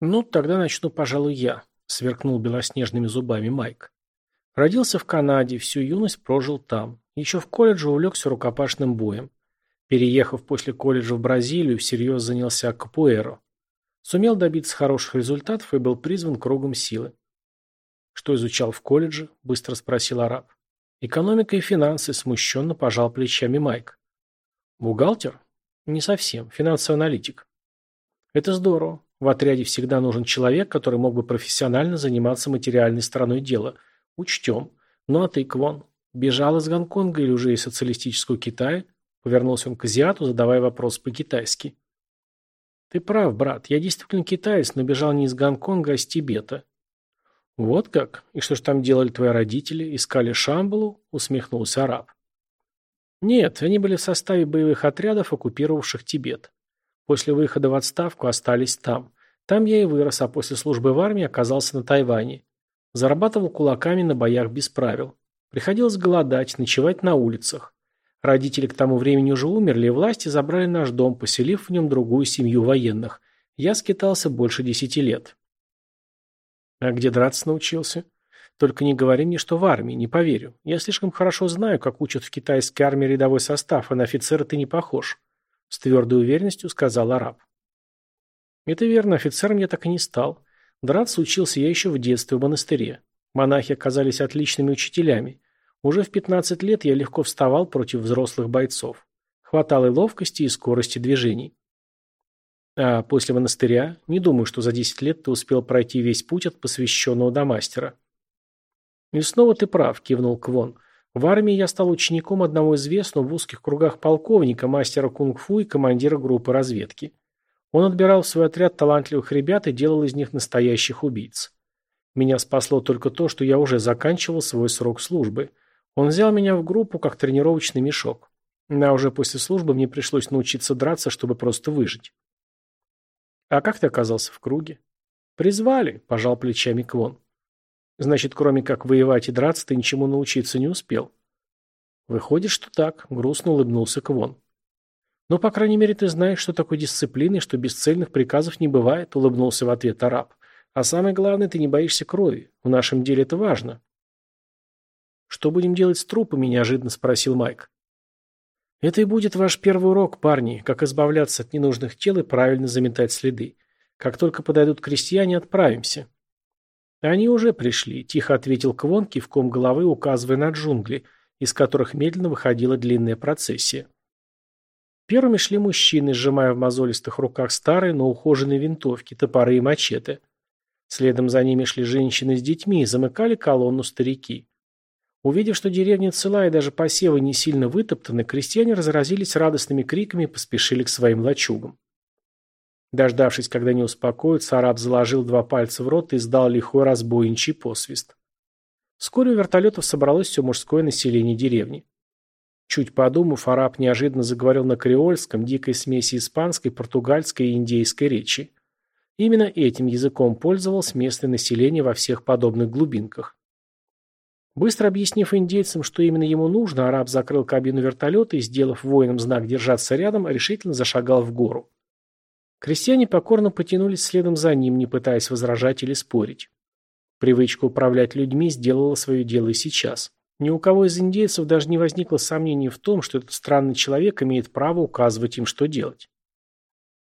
«Ну, тогда начну, пожалуй, я», — сверкнул белоснежными зубами Майк. Родился в Канаде, всю юность прожил там. Еще в колледже увлекся рукопашным боем. Переехав после колледжа в Бразилию, всерьез занялся капуэро. Сумел добиться хороших результатов и был призван кругом силы. «Что изучал в колледже?» – быстро спросил араб. «Экономика и финансы», – смущенно пожал плечами Майк. «Бухгалтер?» «Не совсем. Финансовый аналитик». «Это здорово. В отряде всегда нужен человек, который мог бы профессионально заниматься материальной стороной дела. Учтем. Ну а ты, Квон, бежал из Гонконга или уже из социалистического Китая?» Повернулся он к азиату, задавая вопрос по-китайски. «Ты прав, брат. Я действительно китаец, но бежал не из Гонконга, а из Тибета. «Вот как? И что ж там делали твои родители? Искали Шамбалу?» – усмехнулся араб. «Нет, они были в составе боевых отрядов, оккупировавших Тибет. После выхода в отставку остались там. Там я и вырос, а после службы в армии оказался на Тайване. Зарабатывал кулаками на боях без правил. Приходилось голодать, ночевать на улицах. Родители к тому времени уже умерли, и власти забрали наш дом, поселив в нем другую семью военных. Я скитался больше десяти лет. А где драться научился? Только не говори мне, что в армии, не поверю. Я слишком хорошо знаю, как учат в китайской армии рядовой состав, а на офицера ты не похож. С твердой уверенностью сказал араб. Это верно, офицером я так и не стал. Драться учился я еще в детстве в монастыре. Монахи оказались отличными учителями. Уже в 15 лет я легко вставал против взрослых бойцов. Хватало и ловкости, и скорости движений. А после монастыря, не думаю, что за 10 лет ты успел пройти весь путь от посвященного до мастера. И снова ты прав, кивнул Квон. В армии я стал учеником одного известного в узких кругах полковника, мастера кунг-фу и командира группы разведки. Он отбирал в свой отряд талантливых ребят и делал из них настоящих убийц. Меня спасло только то, что я уже заканчивал свой срок службы. Он взял меня в группу как тренировочный мешок. А уже после службы мне пришлось научиться драться, чтобы просто выжить. «А как ты оказался в круге?» «Призвали», – пожал плечами Квон. «Значит, кроме как воевать и драться, ты ничему научиться не успел?» «Выходит, что так», – грустно улыбнулся Квон. «Ну, по крайней мере, ты знаешь, что такое дисциплина и что бесцельных приказов не бывает», – улыбнулся в ответ араб. «А самое главное, ты не боишься крови. В нашем деле это важно». «Что будем делать с трупами?» – неожиданно спросил Майк. Это и будет ваш первый урок, парни, как избавляться от ненужных тел и правильно заметать следы. Как только подойдут крестьяне, отправимся. Они уже пришли, тихо ответил Квон, кивком головы указывая на джунгли, из которых медленно выходила длинная процессия. Первыми шли мужчины, сжимая в мозолистых руках старые, но ухоженные винтовки, топоры и мачете. Следом за ними шли женщины с детьми и замыкали колонну старики. Увидев, что деревня цела и даже посевы не сильно вытоптаны, крестьяне разразились радостными криками и поспешили к своим лачугам. Дождавшись, когда не успокоятся, араб заложил два пальца в рот и издал лихой разбойничий посвист. Вскоре у вертолетов собралось все мужское население деревни. Чуть подумав, араб неожиданно заговорил на креольском, дикой смеси испанской, португальской и индейской речи. Именно этим языком пользовалось местное население во всех подобных глубинках. Быстро объяснив индейцам, что именно ему нужно, араб закрыл кабину вертолета и, сделав воинам знак держаться рядом, решительно зашагал в гору. Крестьяне покорно потянулись следом за ним, не пытаясь возражать или спорить. Привычка управлять людьми сделала свое дело и сейчас. Ни у кого из индейцев даже не возникло сомнений в том, что этот странный человек имеет право указывать им, что делать.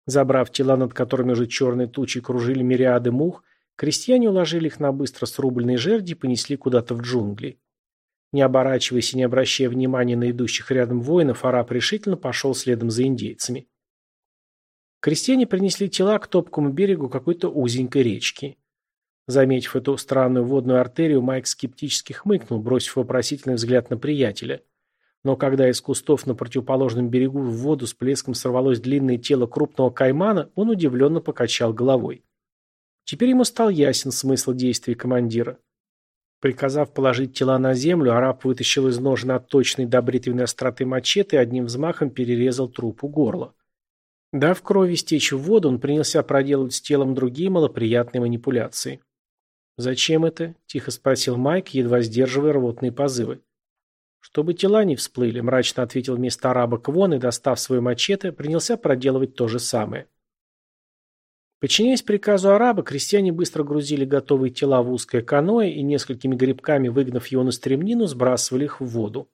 Забрав тела, над которыми уже черные тучи кружили мириады мух, Крестьяне уложили их на быстро срубленные жерди и понесли куда-то в джунгли. Не оборачиваясь и не обращая внимания на идущих рядом воинов, араб решительно пошел следом за индейцами. Крестьяне принесли тела к топкому берегу какой-то узенькой речки. Заметив эту странную водную артерию, Майк скептически хмыкнул, бросив вопросительный взгляд на приятеля. Но когда из кустов на противоположном берегу в воду с плеском сорвалось длинное тело крупного каймана, он удивленно покачал головой. Теперь ему стал ясен смысл действий командира. Приказав положить тела на землю, араб вытащил из ножен отточенной до бритвенной остроты мачете и одним взмахом перерезал трупу горло. Дав крови стечь в воду, он принялся проделывать с телом другие малоприятные манипуляции. «Зачем это?» – тихо спросил Майк, едва сдерживая рвотные позывы. «Чтобы тела не всплыли», – мрачно ответил вместо араба Квон и, достав свою мачете, принялся проделывать то же самое. Подчиняясь приказу араба, крестьяне быстро грузили готовые тела в узкое каноэ и несколькими грибками, выгнав его на стремнину, сбрасывали их в воду.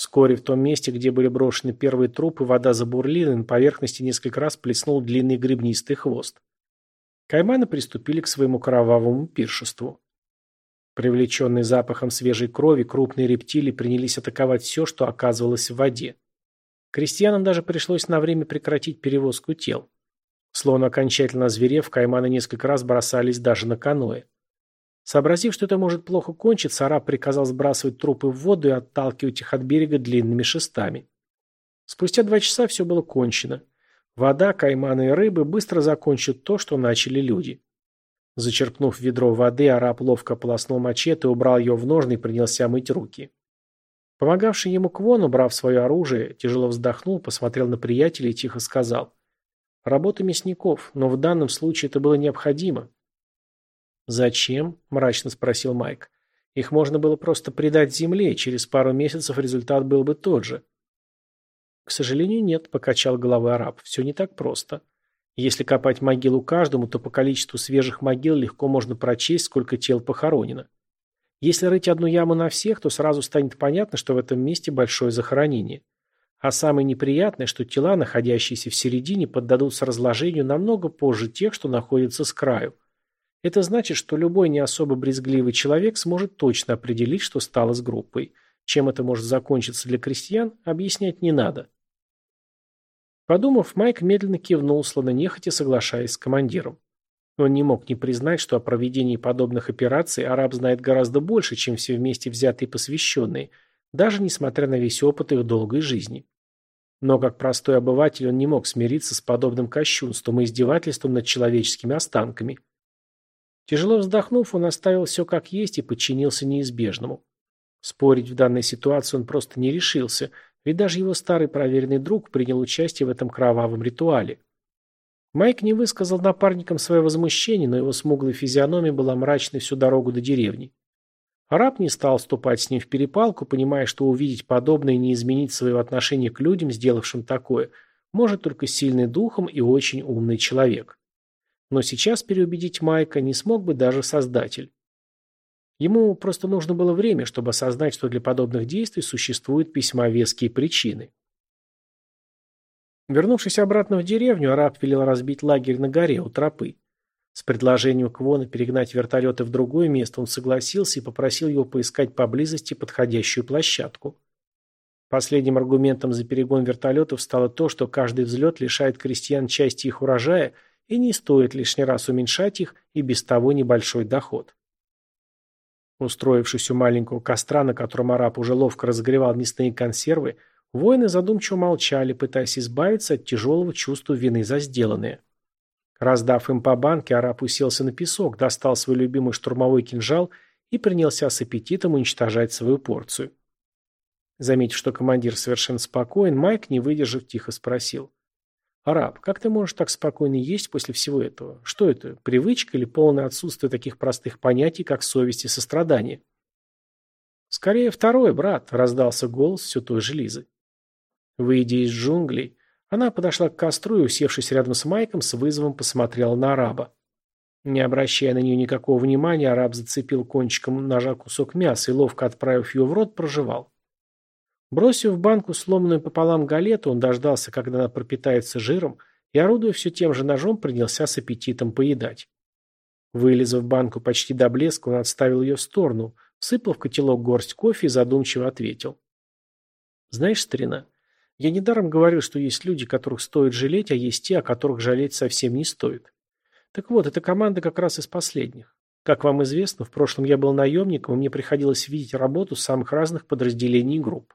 Вскоре в том месте, где были брошены первые трупы, вода забурлила, и на поверхности несколько раз плеснул длинный грибнистый хвост. Кайманы приступили к своему кровавому пиршеству. Привлеченные запахом свежей крови, крупные рептилии принялись атаковать все, что оказывалось в воде. Крестьянам даже пришлось на время прекратить перевозку тел. Словно окончательно озверев, кайманы несколько раз бросались даже на каноэ. Сообразив, что это может плохо кончиться, араб приказал сбрасывать трупы в воду и отталкивать их от берега длинными шестами. Спустя два часа все было кончено. Вода, кайманы и рыбы быстро закончат то, что начали люди. Зачерпнув ведро воды, араб ловко полоснул мачете, убрал ее в ножны и принялся мыть руки. Помогавший ему Квон, убрав свое оружие, тяжело вздохнул, посмотрел на приятеля и тихо сказал. «Работа мясников, но в данном случае это было необходимо». «Зачем?» – мрачно спросил Майк. «Их можно было просто предать земле, и через пару месяцев результат был бы тот же». «К сожалению, нет», – покачал головой араб. «Все не так просто. Если копать могилу каждому, то по количеству свежих могил легко можно прочесть, сколько тел похоронено. Если рыть одну яму на всех, то сразу станет понятно, что в этом месте большое захоронение. А самое неприятное, что тела, находящиеся в середине, поддадутся разложению намного позже тех, что находятся с краю. Это значит, что любой не особо брезгливый человек сможет точно определить, что стало с группой. Чем это может закончиться для крестьян, объяснять не надо. Подумав, Майк медленно кивнул, словно нехотя соглашаясь с командиром. Он не мог не признать, что о проведении подобных операций араб знает гораздо больше, чем все вместе взятые посвященные, даже несмотря на весь опыт их долгой жизни. Но как простой обыватель он не мог смириться с подобным кощунством и издевательством над человеческими останками. Тяжело вздохнув, он оставил все как есть и подчинился неизбежному. Спорить в данной ситуации он просто не решился, ведь даже его старый проверенный друг принял участие в этом кровавом ритуале. Майк не высказал напарникам свое возмущение, но его смуглая физиономия была мрачной всю дорогу до деревни. Араб не стал вступать с ним в перепалку, понимая, что увидеть подобное и не изменить своего отношения к людям, сделавшим такое, может только сильный духом и очень умный человек. Но сейчас переубедить Майка не смог бы даже Создатель. Ему просто нужно было время, чтобы осознать, что для подобных действий существуют весьма веские причины. Вернувшись обратно в деревню, араб велел разбить лагерь на горе у тропы. С предложением Квона перегнать вертолеты в другое место он согласился и попросил его поискать поблизости подходящую площадку. Последним аргументом за перегон вертолетов стало то, что каждый взлет лишает крестьян части их урожая и не стоит лишний раз уменьшать их и без того небольшой доход. Устроившись у маленького костра, на котором араб уже ловко разогревал мясные консервы, Воины задумчиво молчали, пытаясь избавиться от тяжелого чувства вины за сделанное. Раздав им по банке, араб уселся на песок, достал свой любимый штурмовой кинжал и принялся с аппетитом уничтожать свою порцию. Заметив, что командир совершенно спокоен, Майк, не выдержав, тихо спросил. «Араб, как ты можешь так спокойно есть после всего этого? Что это, привычка или полное отсутствие таких простых понятий, как совесть и сострадание?» «Скорее второе, брат», — раздался голос все той же Лизы. Выйдя из джунглей, она подошла к костру и, усевшись рядом с Майком, с вызовом посмотрела на араба. Не обращая на нее никакого внимания, араб зацепил кончиком ножа кусок мяса и, ловко отправив ее в рот, прожевал. Бросив в банку сломанную пополам галету, он дождался, когда она пропитается жиром, и, орудуя все тем же ножом, принялся с аппетитом поедать. Вылезав банку почти до блеска, он отставил ее в сторону, всыпал в котелок горсть кофе и задумчиво ответил. «Знаешь, старина, я недаром говорил, что есть люди, которых стоит жалеть, а есть те, о которых жалеть совсем не стоит. Так вот, эта команда как раз из последних. Как вам известно, в прошлом я был наемником, и мне приходилось видеть работу самых разных подразделений и групп.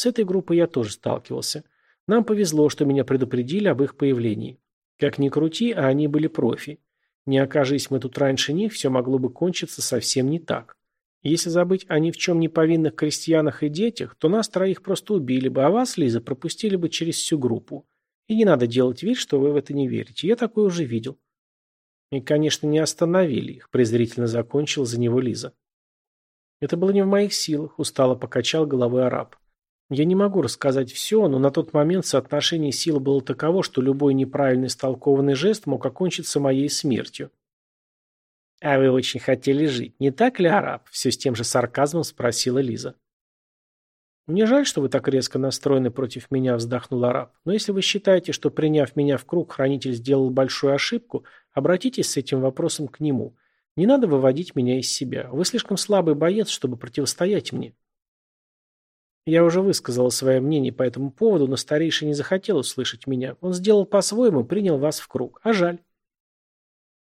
С этой группой я тоже сталкивался. Нам повезло, что меня предупредили об их появлении. Как ни крути, а они были профи. Не окажись мы тут раньше них, все могло бы кончиться совсем не так. Если забыть о ни в чем не повинных крестьянах и детях, то нас троих просто убили бы, а вас, Лиза, пропустили бы через всю группу. И не надо делать вид, что вы в это не верите. Я такое уже видел. И, конечно, не остановили их, презрительно закончил за него Лиза. Это было не в моих силах, устало покачал головой араб. Я не могу рассказать все, но на тот момент соотношение сил было таково, что любой неправильно истолкованный жест мог окончиться моей смертью. «А вы очень хотели жить, не так ли, араб?» – все с тем же сарказмом спросила Лиза. «Мне жаль, что вы так резко настроены против меня», – вздохнул араб. «Но если вы считаете, что, приняв меня в круг, хранитель сделал большую ошибку, обратитесь с этим вопросом к нему. Не надо выводить меня из себя. Вы слишком слабый боец, чтобы противостоять мне». Я уже высказала свое мнение по этому поводу, но старейший не захотел услышать меня. Он сделал по-своему, принял вас в круг. А жаль.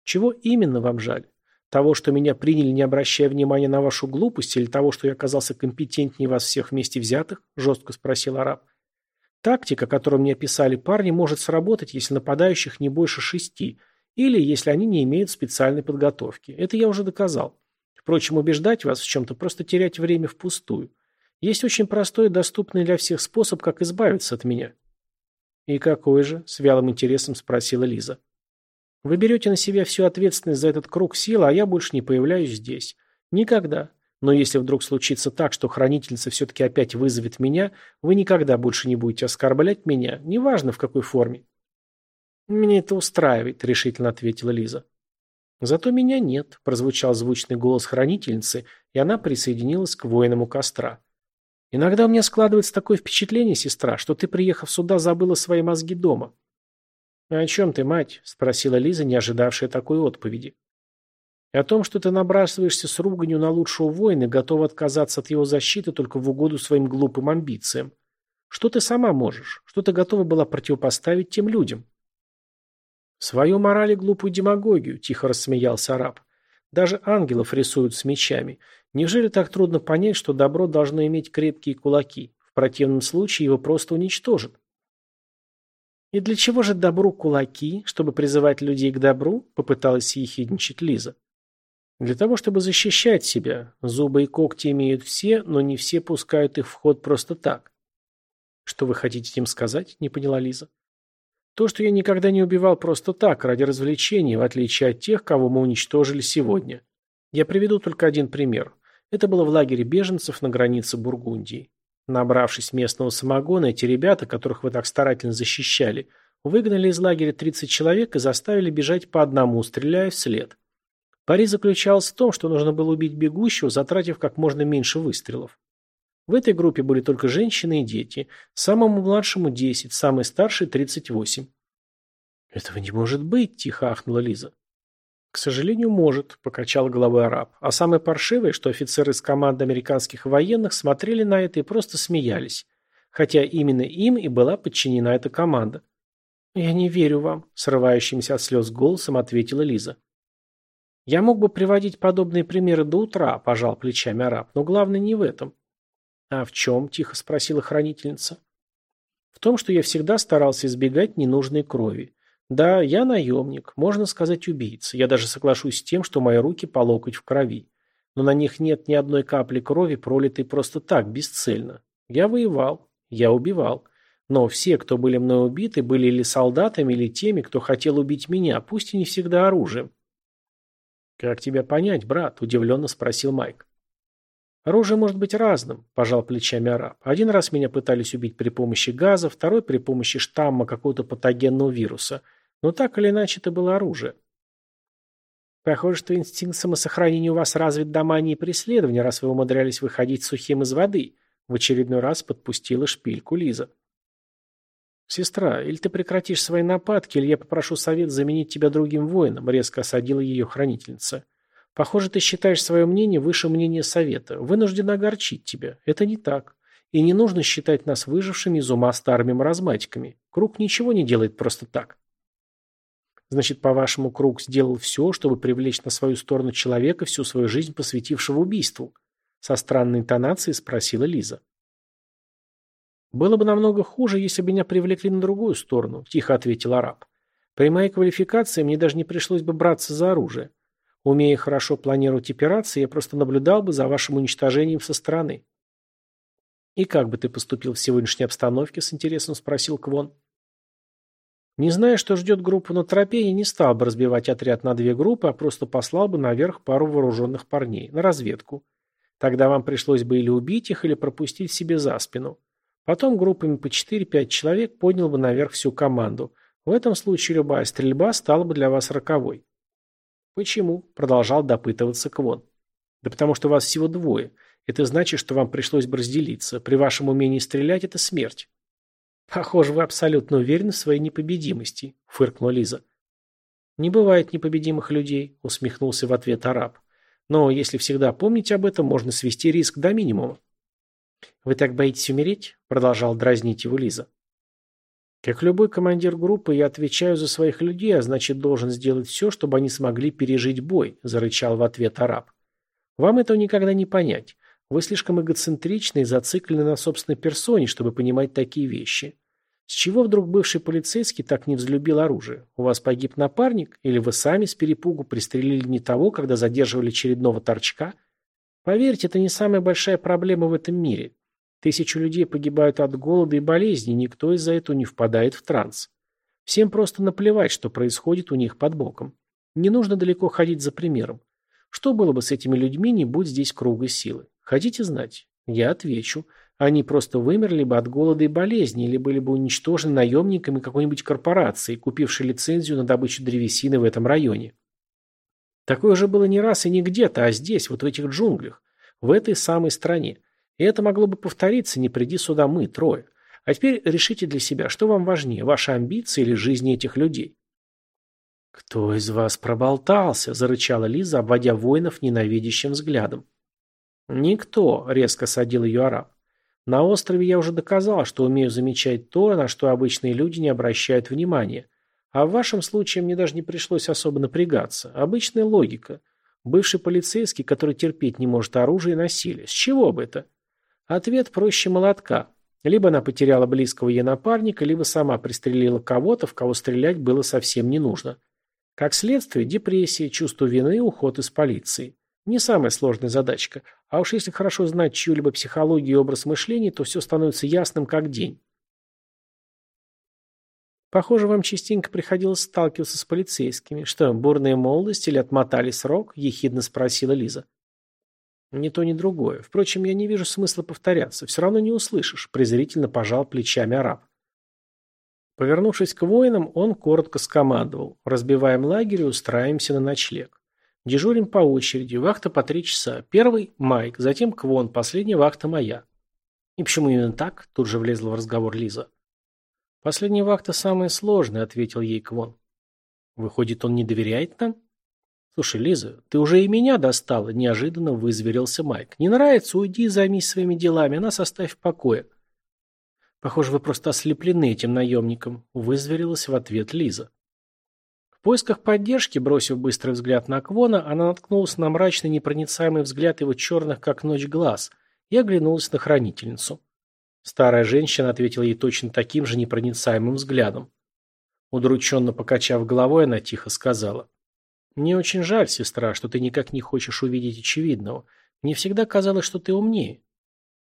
Чего именно вам жаль? Того, что меня приняли, не обращая внимания на вашу глупость, или того, что я оказался компетентнее вас всех вместе взятых? Жестко спросил араб. Тактика, которую мне описали парни, может сработать, если нападающих не больше шести, или если они не имеют специальной подготовки. Это я уже доказал. Впрочем, убеждать вас в чем-то просто терять время впустую. Есть очень простой и доступный для всех способ, как избавиться от меня. И какой же? С вялым интересом спросила Лиза. Вы берете на себя всю ответственность за этот круг силы, а я больше не появляюсь здесь. Никогда. Но если вдруг случится так, что хранительница все-таки опять вызовет меня, вы никогда больше не будете оскорблять меня, неважно в какой форме. «Меня это устраивает», — решительно ответила Лиза. «Зато меня нет», — прозвучал звучный голос хранительницы, и она присоединилась к воинам у костра. Иногда у меня складывается такое впечатление, сестра, что ты, приехав сюда, забыла свои мозги дома. «О чем ты, мать?» – спросила Лиза, не ожидавшая такой отповеди. «О том, что ты набрасываешься с руганью на лучшего воина и готова отказаться от его защиты только в угоду своим глупым амбициям. Что ты сама можешь? Что ты готова была противопоставить тем людям?» «Свою мораль и глупую демагогию», – тихо рассмеялся араб. «Даже ангелов рисуют с мечами. Неужели так трудно понять, что добро должно иметь крепкие кулаки? В противном случае его просто уничтожат. «И для чего же добру кулаки, чтобы призывать людей к добру?» – попыталась ехидничать Лиза. «Для того, чтобы защищать себя. Зубы и когти имеют все, но не все пускают их в ход просто так». «Что вы хотите этим сказать?» – не поняла Лиза. «То, что я никогда не убивал просто так, ради развлечения, в отличие от тех, кого мы уничтожили сегодня. Я приведу только один пример. Это было в лагере беженцев на границе Бургундии. Набравшись местного самогона, эти ребята, которых вы так старательно защищали, выгнали из лагеря 30 человек и заставили бежать по одному, стреляя вслед. Пари заключался в том, что нужно было убить бегущего, затратив как можно меньше выстрелов. В этой группе были только женщины и дети. Самому младшему 10, самый старший 38. «Этого не может быть», – тихо ахнула Лиза. «К сожалению, может», – покачал головой араб. А самое паршивое, что офицеры из команды американских военных смотрели на это и просто смеялись. Хотя именно им и была подчинена эта команда. «Я не верю вам», – срывающимся от слез голосом ответила Лиза. «Я мог бы приводить подобные примеры до утра», – пожал плечами араб, – «но главное не в этом». «А в чем?» – тихо спросила хранительница. «В том, что я всегда старался избегать ненужной крови. Да, я наемник, можно сказать убийца. Я даже соглашусь с тем, что мои руки по локоть в крови. Но на них нет ни одной капли крови, пролитой просто так, бесцельно. Я воевал, я убивал. Но все, кто были мной убиты, были или солдатами, или теми, кто хотел убить меня, пусть и не всегда оружием. «Как тебя понять, брат?» – удивленно спросил Майк. «Оружие может быть разным», – пожал плечами араб. «Один раз меня пытались убить при помощи газа, второй при помощи штамма какого-то патогенного вируса – но так или иначе это было оружие. Похоже, что инстинкт самосохранения у вас развит до мании преследования, раз вы умудрялись выходить сухим из воды. В очередной раз подпустила шпильку Лиза. «Сестра, или ты прекратишь свои нападки, или я попрошу совет заменить тебя другим воином», резко осадила ее хранительница. «Похоже, ты считаешь свое мнение выше мнения совета. Вынуждена огорчить тебя. Это не так. И не нужно считать нас выжившими из ума старыми маразматиками. Круг ничего не делает просто так». Значит, по-вашему, Круг сделал все, чтобы привлечь на свою сторону человека, всю свою жизнь посвятившего убийству? Со странной интонацией спросила Лиза. «Было бы намного хуже, если бы меня привлекли на другую сторону», – тихо ответил араб. «При моей квалификации мне даже не пришлось бы браться за оружие. Умея хорошо планировать операции, я просто наблюдал бы за вашим уничтожением со стороны». «И как бы ты поступил в сегодняшней обстановке?» – с интересом спросил Квон. Не зная, что ждет группу на тропе, я не стал бы разбивать отряд на две группы, а просто послал бы наверх пару вооруженных парней, на разведку. Тогда вам пришлось бы или убить их, или пропустить себе за спину. Потом группами по 4-5 человек поднял бы наверх всю команду. В этом случае любая стрельба стала бы для вас роковой. Почему? Продолжал допытываться Квон. Да потому что вас всего двое. Это значит, что вам пришлось бы разделиться. При вашем умении стрелять это смерть. Похоже, вы абсолютно уверены в своей непобедимости, фыркнула Лиза. Не бывает непобедимых людей, усмехнулся в ответ араб. Но если всегда помнить об этом, можно свести риск до минимума. «Вы так боитесь умереть?» – продолжал дразнить его Лиза. «Как любой командир группы, я отвечаю за своих людей, а значит, должен сделать все, чтобы они смогли пережить бой», – зарычал в ответ араб. «Вам этого никогда не понять. Вы слишком эгоцентричны и зациклены на собственной персоне, чтобы понимать такие вещи. С чего вдруг бывший полицейский так не взлюбил оружие? У вас погиб напарник? Или вы сами с перепугу пристрелили не того, когда задерживали очередного торчка? Поверьте, это не самая большая проблема в этом мире. Тысячу людей погибают от голода и болезней, никто из-за этого не впадает в транс. Всем просто наплевать, что происходит у них под боком. Не нужно далеко ходить за примером. Что было бы с этими людьми, не будь здесь круга силы? Хотите знать? Я отвечу. Они просто вымерли бы от голода и болезни или были бы уничтожены наемниками какой-нибудь корпорации, купившей лицензию на добычу древесины в этом районе. Такое же было не раз и не где-то, а здесь, вот в этих джунглях, в этой самой стране. И это могло бы повториться, не приди сюда мы, трое. А теперь решите для себя, что вам важнее, ваши амбиции или жизни этих людей. «Кто из вас проболтался?» – зарычала Лиза, обводя воинов ненавидящим взглядом. «Никто», – резко садил ее араб. На острове я уже доказал, что умею замечать то, на что обычные люди не обращают внимания. А в вашем случае мне даже не пришлось особо напрягаться. Обычная логика. Бывший полицейский, который терпеть не может оружие и насилие. С чего бы это? Ответ проще молотка. Либо она потеряла близкого ей напарника, либо сама пристрелила кого-то, в кого стрелять было совсем не нужно. Как следствие, депрессия, чувство вины и уход из полиции. Не самая сложная задачка. А уж если хорошо знать чью-либо психологию и образ мышления, то все становится ясным как день. Похоже, вам частенько приходилось сталкиваться с полицейскими. Что, бурная молодость или отмотали срок? Ехидно спросила Лиза. Ни то, ни другое. Впрочем, я не вижу смысла повторяться. Все равно не услышишь. Презрительно пожал плечами араб. Повернувшись к воинам, он коротко скомандовал. Разбиваем лагерь и устраиваемся на ночлег. Дежурим по очереди, вахта по три часа. Первый – Майк, затем Квон, последняя вахта моя. И почему именно так? Тут же влезла в разговор Лиза. Последняя вахта самая сложная, ответил ей Квон. Выходит, он не доверяет нам? Слушай, Лиза, ты уже и меня достала, неожиданно вызверился Майк. Не нравится, уйди и займись своими делами, а нас оставь в покое. Похоже, вы просто ослеплены этим наемником, вызверилась в ответ Лиза. В поисках поддержки, бросив быстрый взгляд на Квона, она наткнулась на мрачный непроницаемый взгляд его черных, как ночь, глаз и оглянулась на хранительницу. Старая женщина ответила ей точно таким же непроницаемым взглядом. Удрученно покачав головой, она тихо сказала. «Мне очень жаль, сестра, что ты никак не хочешь увидеть очевидного. Мне всегда казалось, что ты умнее».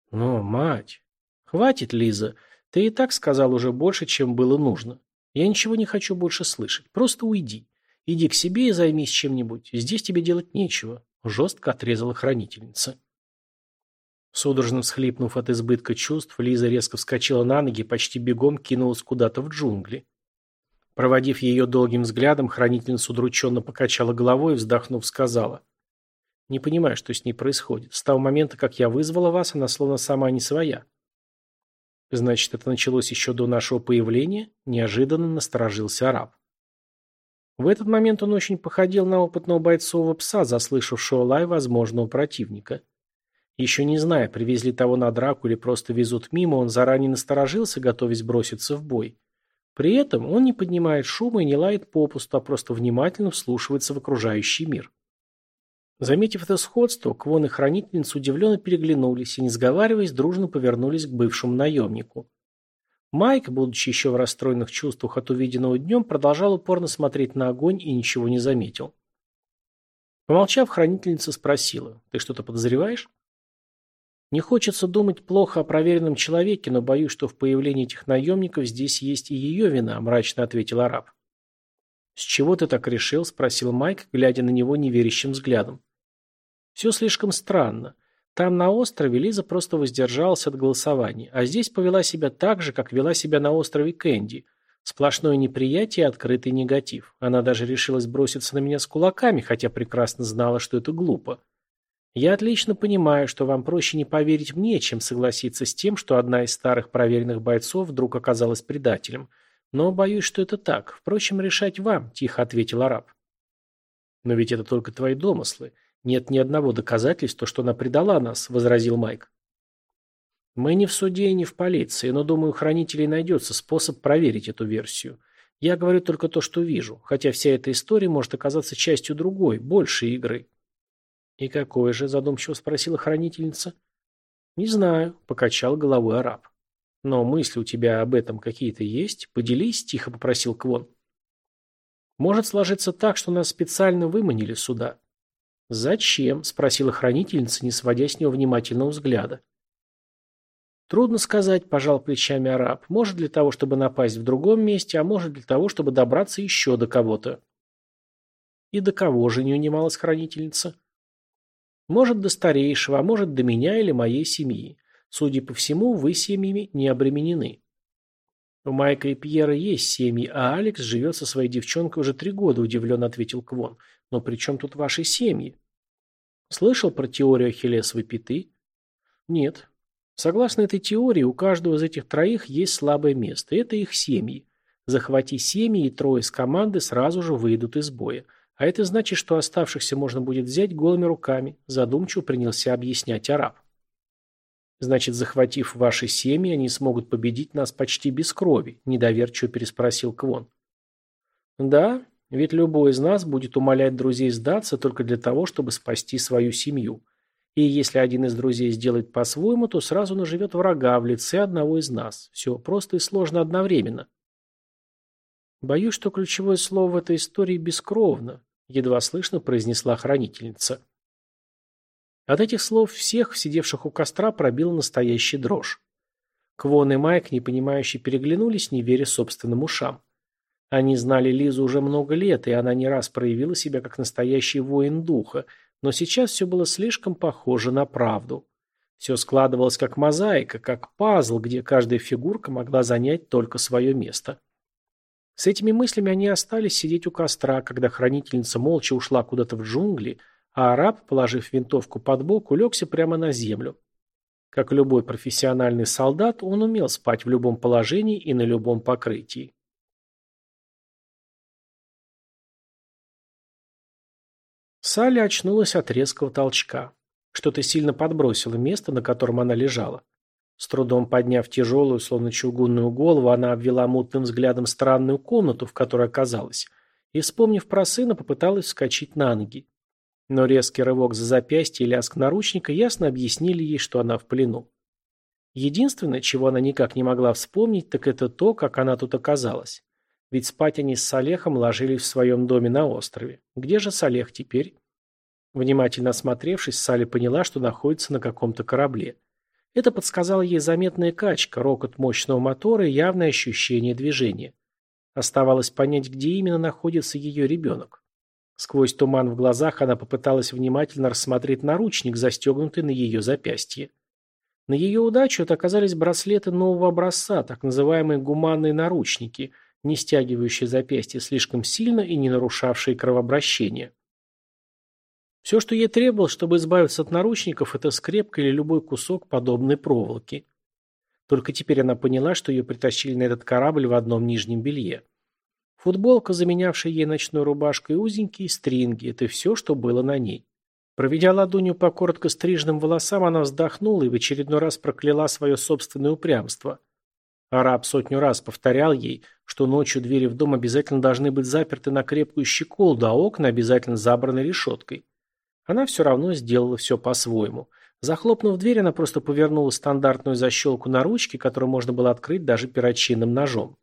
«Но, мать...» «Хватит, Лиза. Ты и так сказал уже больше, чем было нужно. Я ничего не хочу больше слышать. Просто уйди. Иди к себе и займись чем-нибудь. Здесь тебе делать нечего. Жестко отрезала хранительница. Судорожно всхлипнув от избытка чувств, Лиза резко вскочила на ноги почти бегом кинулась куда-то в джунгли. Проводив ее долгим взглядом, хранительница удрученно покачала головой и, вздохнув, сказала. «Не понимаю, что с ней происходит. С того момента, как я вызвала вас, она словно сама не своя. Значит, это началось еще до нашего появления? Неожиданно насторожился араб. В этот момент он очень походил на опытного бойцового пса, заслышавшего лай возможного противника. Еще не зная, привезли того на драку или просто везут мимо, он заранее насторожился, готовясь броситься в бой. При этом он не поднимает шума и не лает попусту, а просто внимательно вслушивается в окружающий мир. Заметив это сходство, Квон и Хранительница удивленно переглянулись и, не сговариваясь, дружно повернулись к бывшему наемнику. Майк, будучи еще в расстроенных чувствах от увиденного днем, продолжал упорно смотреть на огонь и ничего не заметил. Помолчав, хранительница спросила, «Ты что-то подозреваешь?» «Не хочется думать плохо о проверенном человеке, но боюсь, что в появлении этих наемников здесь есть и ее вина», мрачно ответил араб. «С чего ты так решил?» – спросил Майк, глядя на него неверящим взглядом. Все слишком странно. Там, на острове, Лиза просто воздержалась от голосования, а здесь повела себя так же, как вела себя на острове Кэнди. Сплошное неприятие и открытый негатив. Она даже решилась броситься на меня с кулаками, хотя прекрасно знала, что это глупо. Я отлично понимаю, что вам проще не поверить мне, чем согласиться с тем, что одна из старых проверенных бойцов вдруг оказалась предателем. Но боюсь, что это так. Впрочем, решать вам, тихо ответил араб. Но ведь это только твои домыслы. Нет ни одного доказательства, что она предала нас, возразил Майк. Мы не в суде и не в полиции, но, думаю, у хранителей найдется способ проверить эту версию. Я говорю только то, что вижу, хотя вся эта история может оказаться частью другой, большей игры. И какой же, задумчиво спросила хранительница. Не знаю, покачал головой араб. Но мысли у тебя об этом какие-то есть? Поделись, тихо попросил Квон. Может сложиться так, что нас специально выманили сюда. Зачем? спросила хранительница, не сводя с него внимательного взгляда. Трудно сказать, пожал плечами араб. Может для того, чтобы напасть в другом месте, а может для того, чтобы добраться еще до кого-то. И до кого же не унималась хранительница? Может до старейшего, а может до меня или моей семьи. Судя по всему, вы семьями не обременены. У Майка и Пьера есть семьи, а Алекс живет со своей девчонкой уже три года, удивленно ответил Квон. Но при чем тут ваши семьи? Слышал про теорию Ахиллесовой пяты? Нет. Согласно этой теории, у каждого из этих троих есть слабое место. Это их семьи. Захвати семьи, и трое из команды сразу же выйдут из боя. А это значит, что оставшихся можно будет взять голыми руками, задумчиво принялся объяснять араб. Значит, захватив ваши семьи, они смогут победить нас почти без крови, недоверчиво переспросил Квон. Да, ведь любой из нас будет умолять друзей сдаться только для того, чтобы спасти свою семью. И если один из друзей сделает по-своему, то сразу наживет врага в лице одного из нас. Все просто и сложно одновременно. Боюсь, что ключевое слово в этой истории «бескровно», едва слышно произнесла хранительница. От этих слов всех, сидевших у костра, пробила настоящий дрожь. Квон и Майк, непонимающе переглянулись, не веря собственным ушам. Они знали Лизу уже много лет, и она не раз проявила себя как настоящий воин духа, но сейчас все было слишком похоже на правду. Все складывалось как мозаика, как пазл, где каждая фигурка могла занять только свое место. С этими мыслями они остались сидеть у костра, когда хранительница молча ушла куда-то в джунгли, а араб, положив винтовку под бок, улегся прямо на землю. Как любой профессиональный солдат, он умел спать в любом положении и на любом покрытии. Салли очнулась от резкого толчка. Что-то сильно подбросило место, на котором она лежала. С трудом подняв тяжелую, словно чугунную голову, она обвела мутным взглядом странную комнату, в которой оказалась, и, вспомнив про сына, попыталась вскочить на ноги. Но резкий рывок за запястье и лязг наручника ясно объяснили ей, что она в плену. Единственное, чего она никак не могла вспомнить, так это то, как она тут оказалась. Ведь спать они с Салехом ложились в своем доме на острове. Где же Салех теперь? Внимательно осмотревшись, Салли поняла, что находится на каком-то корабле. Это подсказала ей заметная качка, рокот мощного мотора и явное ощущение движения. Оставалось понять, где именно находится ее ребенок. Сквозь туман в глазах она попыталась внимательно рассмотреть наручник, застегнутый на ее запястье. На ее удачу это оказались браслеты нового образца, так называемые гуманные наручники, не стягивающие запястье слишком сильно и не нарушавшие кровообращение. Все, что ей требовалось, чтобы избавиться от наручников, это скрепка или любой кусок подобной проволоки. Только теперь она поняла, что ее притащили на этот корабль в одном нижнем белье. Футболка, заменявшая ей ночную рубашку, и узенькие стринги – это все, что было на ней. Проведя ладонью по коротко стриженным волосам, она вздохнула и в очередной раз прокляла свое собственное упрямство. Араб сотню раз повторял ей, что ночью двери в дом обязательно должны быть заперты на крепкую щеколду, а окна обязательно забраны решеткой. Она все равно сделала все по-своему. Захлопнув дверь, она просто повернула стандартную защелку на ручке, которую можно было открыть даже перочинным ножом.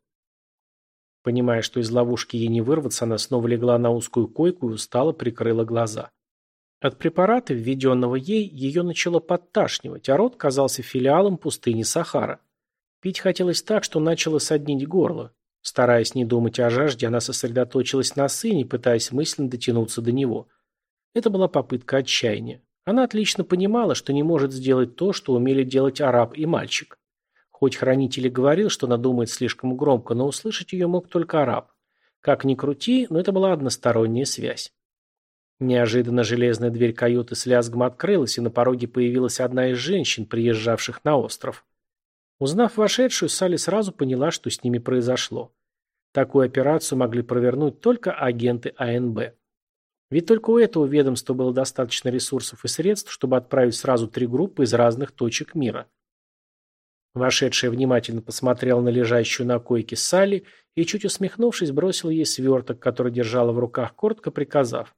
Понимая, что из ловушки ей не вырваться, она снова легла на узкую койку и устало прикрыла глаза. От препарата, введенного ей, ее начало подташнивать, а рот казался филиалом пустыни Сахара. Пить хотелось так, что начало соднить горло. Стараясь не думать о жажде, она сосредоточилась на сыне, пытаясь мысленно дотянуться до него – это была попытка отчаяния. Она отлично понимала, что не может сделать то, что умели делать араб и мальчик. Хоть хранитель и говорил, что она думает слишком громко, но услышать ее мог только араб. Как ни крути, но это была односторонняя связь. Неожиданно железная дверь каюты с лязгом открылась, и на пороге появилась одна из женщин, приезжавших на остров. Узнав вошедшую, Салли сразу поняла, что с ними произошло. Такую операцию могли провернуть только агенты АНБ. Ведь только у этого ведомства было достаточно ресурсов и средств, чтобы отправить сразу три группы из разных точек мира. Вошедшая внимательно посмотрела на лежащую на койке Салли и, чуть усмехнувшись, бросила ей сверток, который держала в руках, коротко приказав.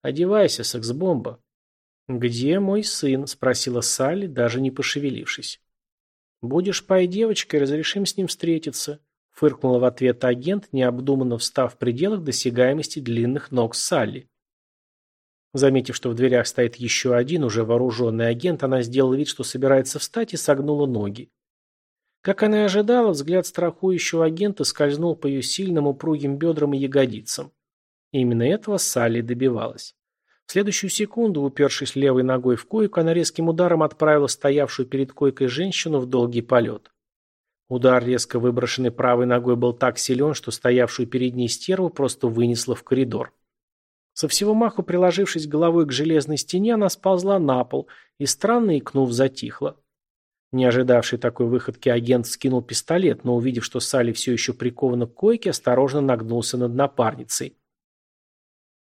«Одевайся, секс-бомба». «Где мой сын?» – спросила Салли, даже не пошевелившись. «Будешь пай девочкой, разрешим с ним встретиться», – фыркнула в ответ агент, необдуманно встав в пределах досягаемости длинных ног Салли. Заметив, что в дверях стоит еще один, уже вооруженный агент, она сделала вид, что собирается встать и согнула ноги. Как она и ожидала, взгляд страхующего агента скользнул по ее сильным упругим бедрам и ягодицам. Именно этого Салли добивалась. В следующую секунду, упершись левой ногой в койку, она резким ударом отправила стоявшую перед койкой женщину в долгий полет. Удар, резко выброшенный правой ногой, был так силен, что стоявшую перед ней стерву просто вынесло в коридор. Со всего маху, приложившись головой к железной стене, она сползла на пол и, странно икнув, затихла. Не ожидавший такой выходки агент скинул пистолет, но, увидев, что Салли все еще прикована к койке, осторожно нагнулся над напарницей.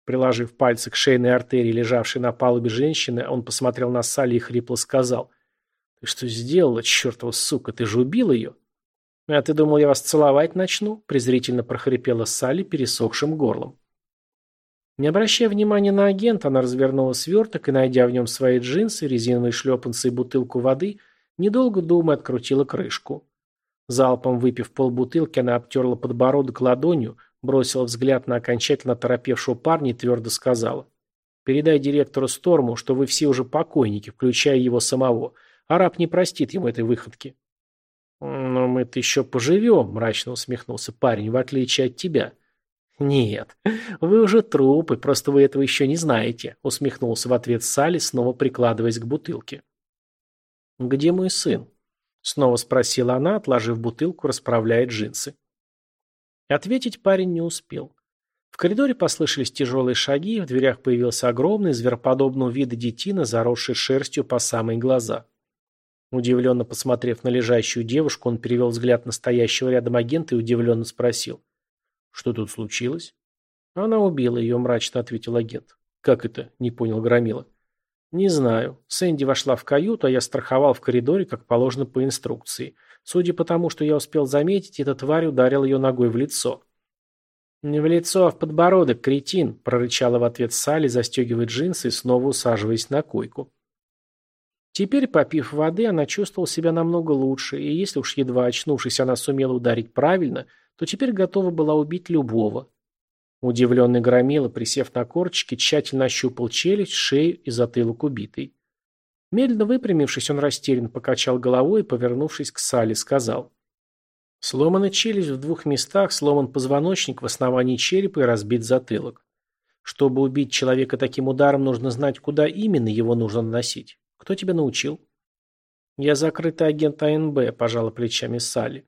Приложив пальцы к шейной артерии, лежавшей на палубе женщины, он посмотрел на Салли и хрипло сказал. «Ты что сделала, чертова сука? Ты же убил ее?» «А ты думал, я вас целовать начну?» презрительно прохрипела Салли пересохшим горлом. Не обращая внимания на агента, она развернула сверток и, найдя в нем свои джинсы, резиновые шлепанцы и бутылку воды, недолго думая, открутила крышку. Залпом выпив полбутылки, она обтерла подбородок ладонью, Бросила взгляд на окончательно торопевшего парня и твердо сказала. «Передай директору Сторму, что вы все уже покойники, включая его самого. Араб не простит ему этой выходки». «Но мы-то еще поживем», – мрачно усмехнулся парень, – «в отличие от тебя». «Нет, вы уже трупы, просто вы этого еще не знаете», – усмехнулся в ответ Салли, снова прикладываясь к бутылке. «Где мой сын?» – снова спросила она, отложив бутылку, расправляя джинсы. Ответить парень не успел. В коридоре послышались тяжелые шаги, и в дверях появился огромный, звероподобного вида детина, заросший шерстью по самые глаза. Удивленно посмотрев на лежащую девушку, он перевел взгляд на стоящего рядом агента и удивленно спросил. «Что тут случилось?» «Она убила ее», — мрачно ответил агент. «Как это?» — не понял Громила. «Не знаю. Сэнди вошла в каюту, а я страховал в коридоре, как положено по инструкции. Судя по тому, что я успел заметить, эта тварь ударил ее ногой в лицо. «Не в лицо, а в подбородок, кретин!» – прорычала в ответ Салли, застегивая джинсы и снова усаживаясь на койку. Теперь, попив воды, она чувствовала себя намного лучше, и если уж едва очнувшись, она сумела ударить правильно, то теперь готова была убить любого. Удивленный Громила, присев на корчики, тщательно ощупал челюсть, шею и затылок убитой. Медленно выпрямившись, он растерянно покачал головой и, повернувшись к Сале, сказал. Сломана челюсть в двух местах, сломан позвоночник в основании черепа и разбит затылок. Чтобы убить человека таким ударом, нужно знать, куда именно его нужно наносить. Кто тебя научил? Я закрытый агент АНБ, пожала плечами Салли.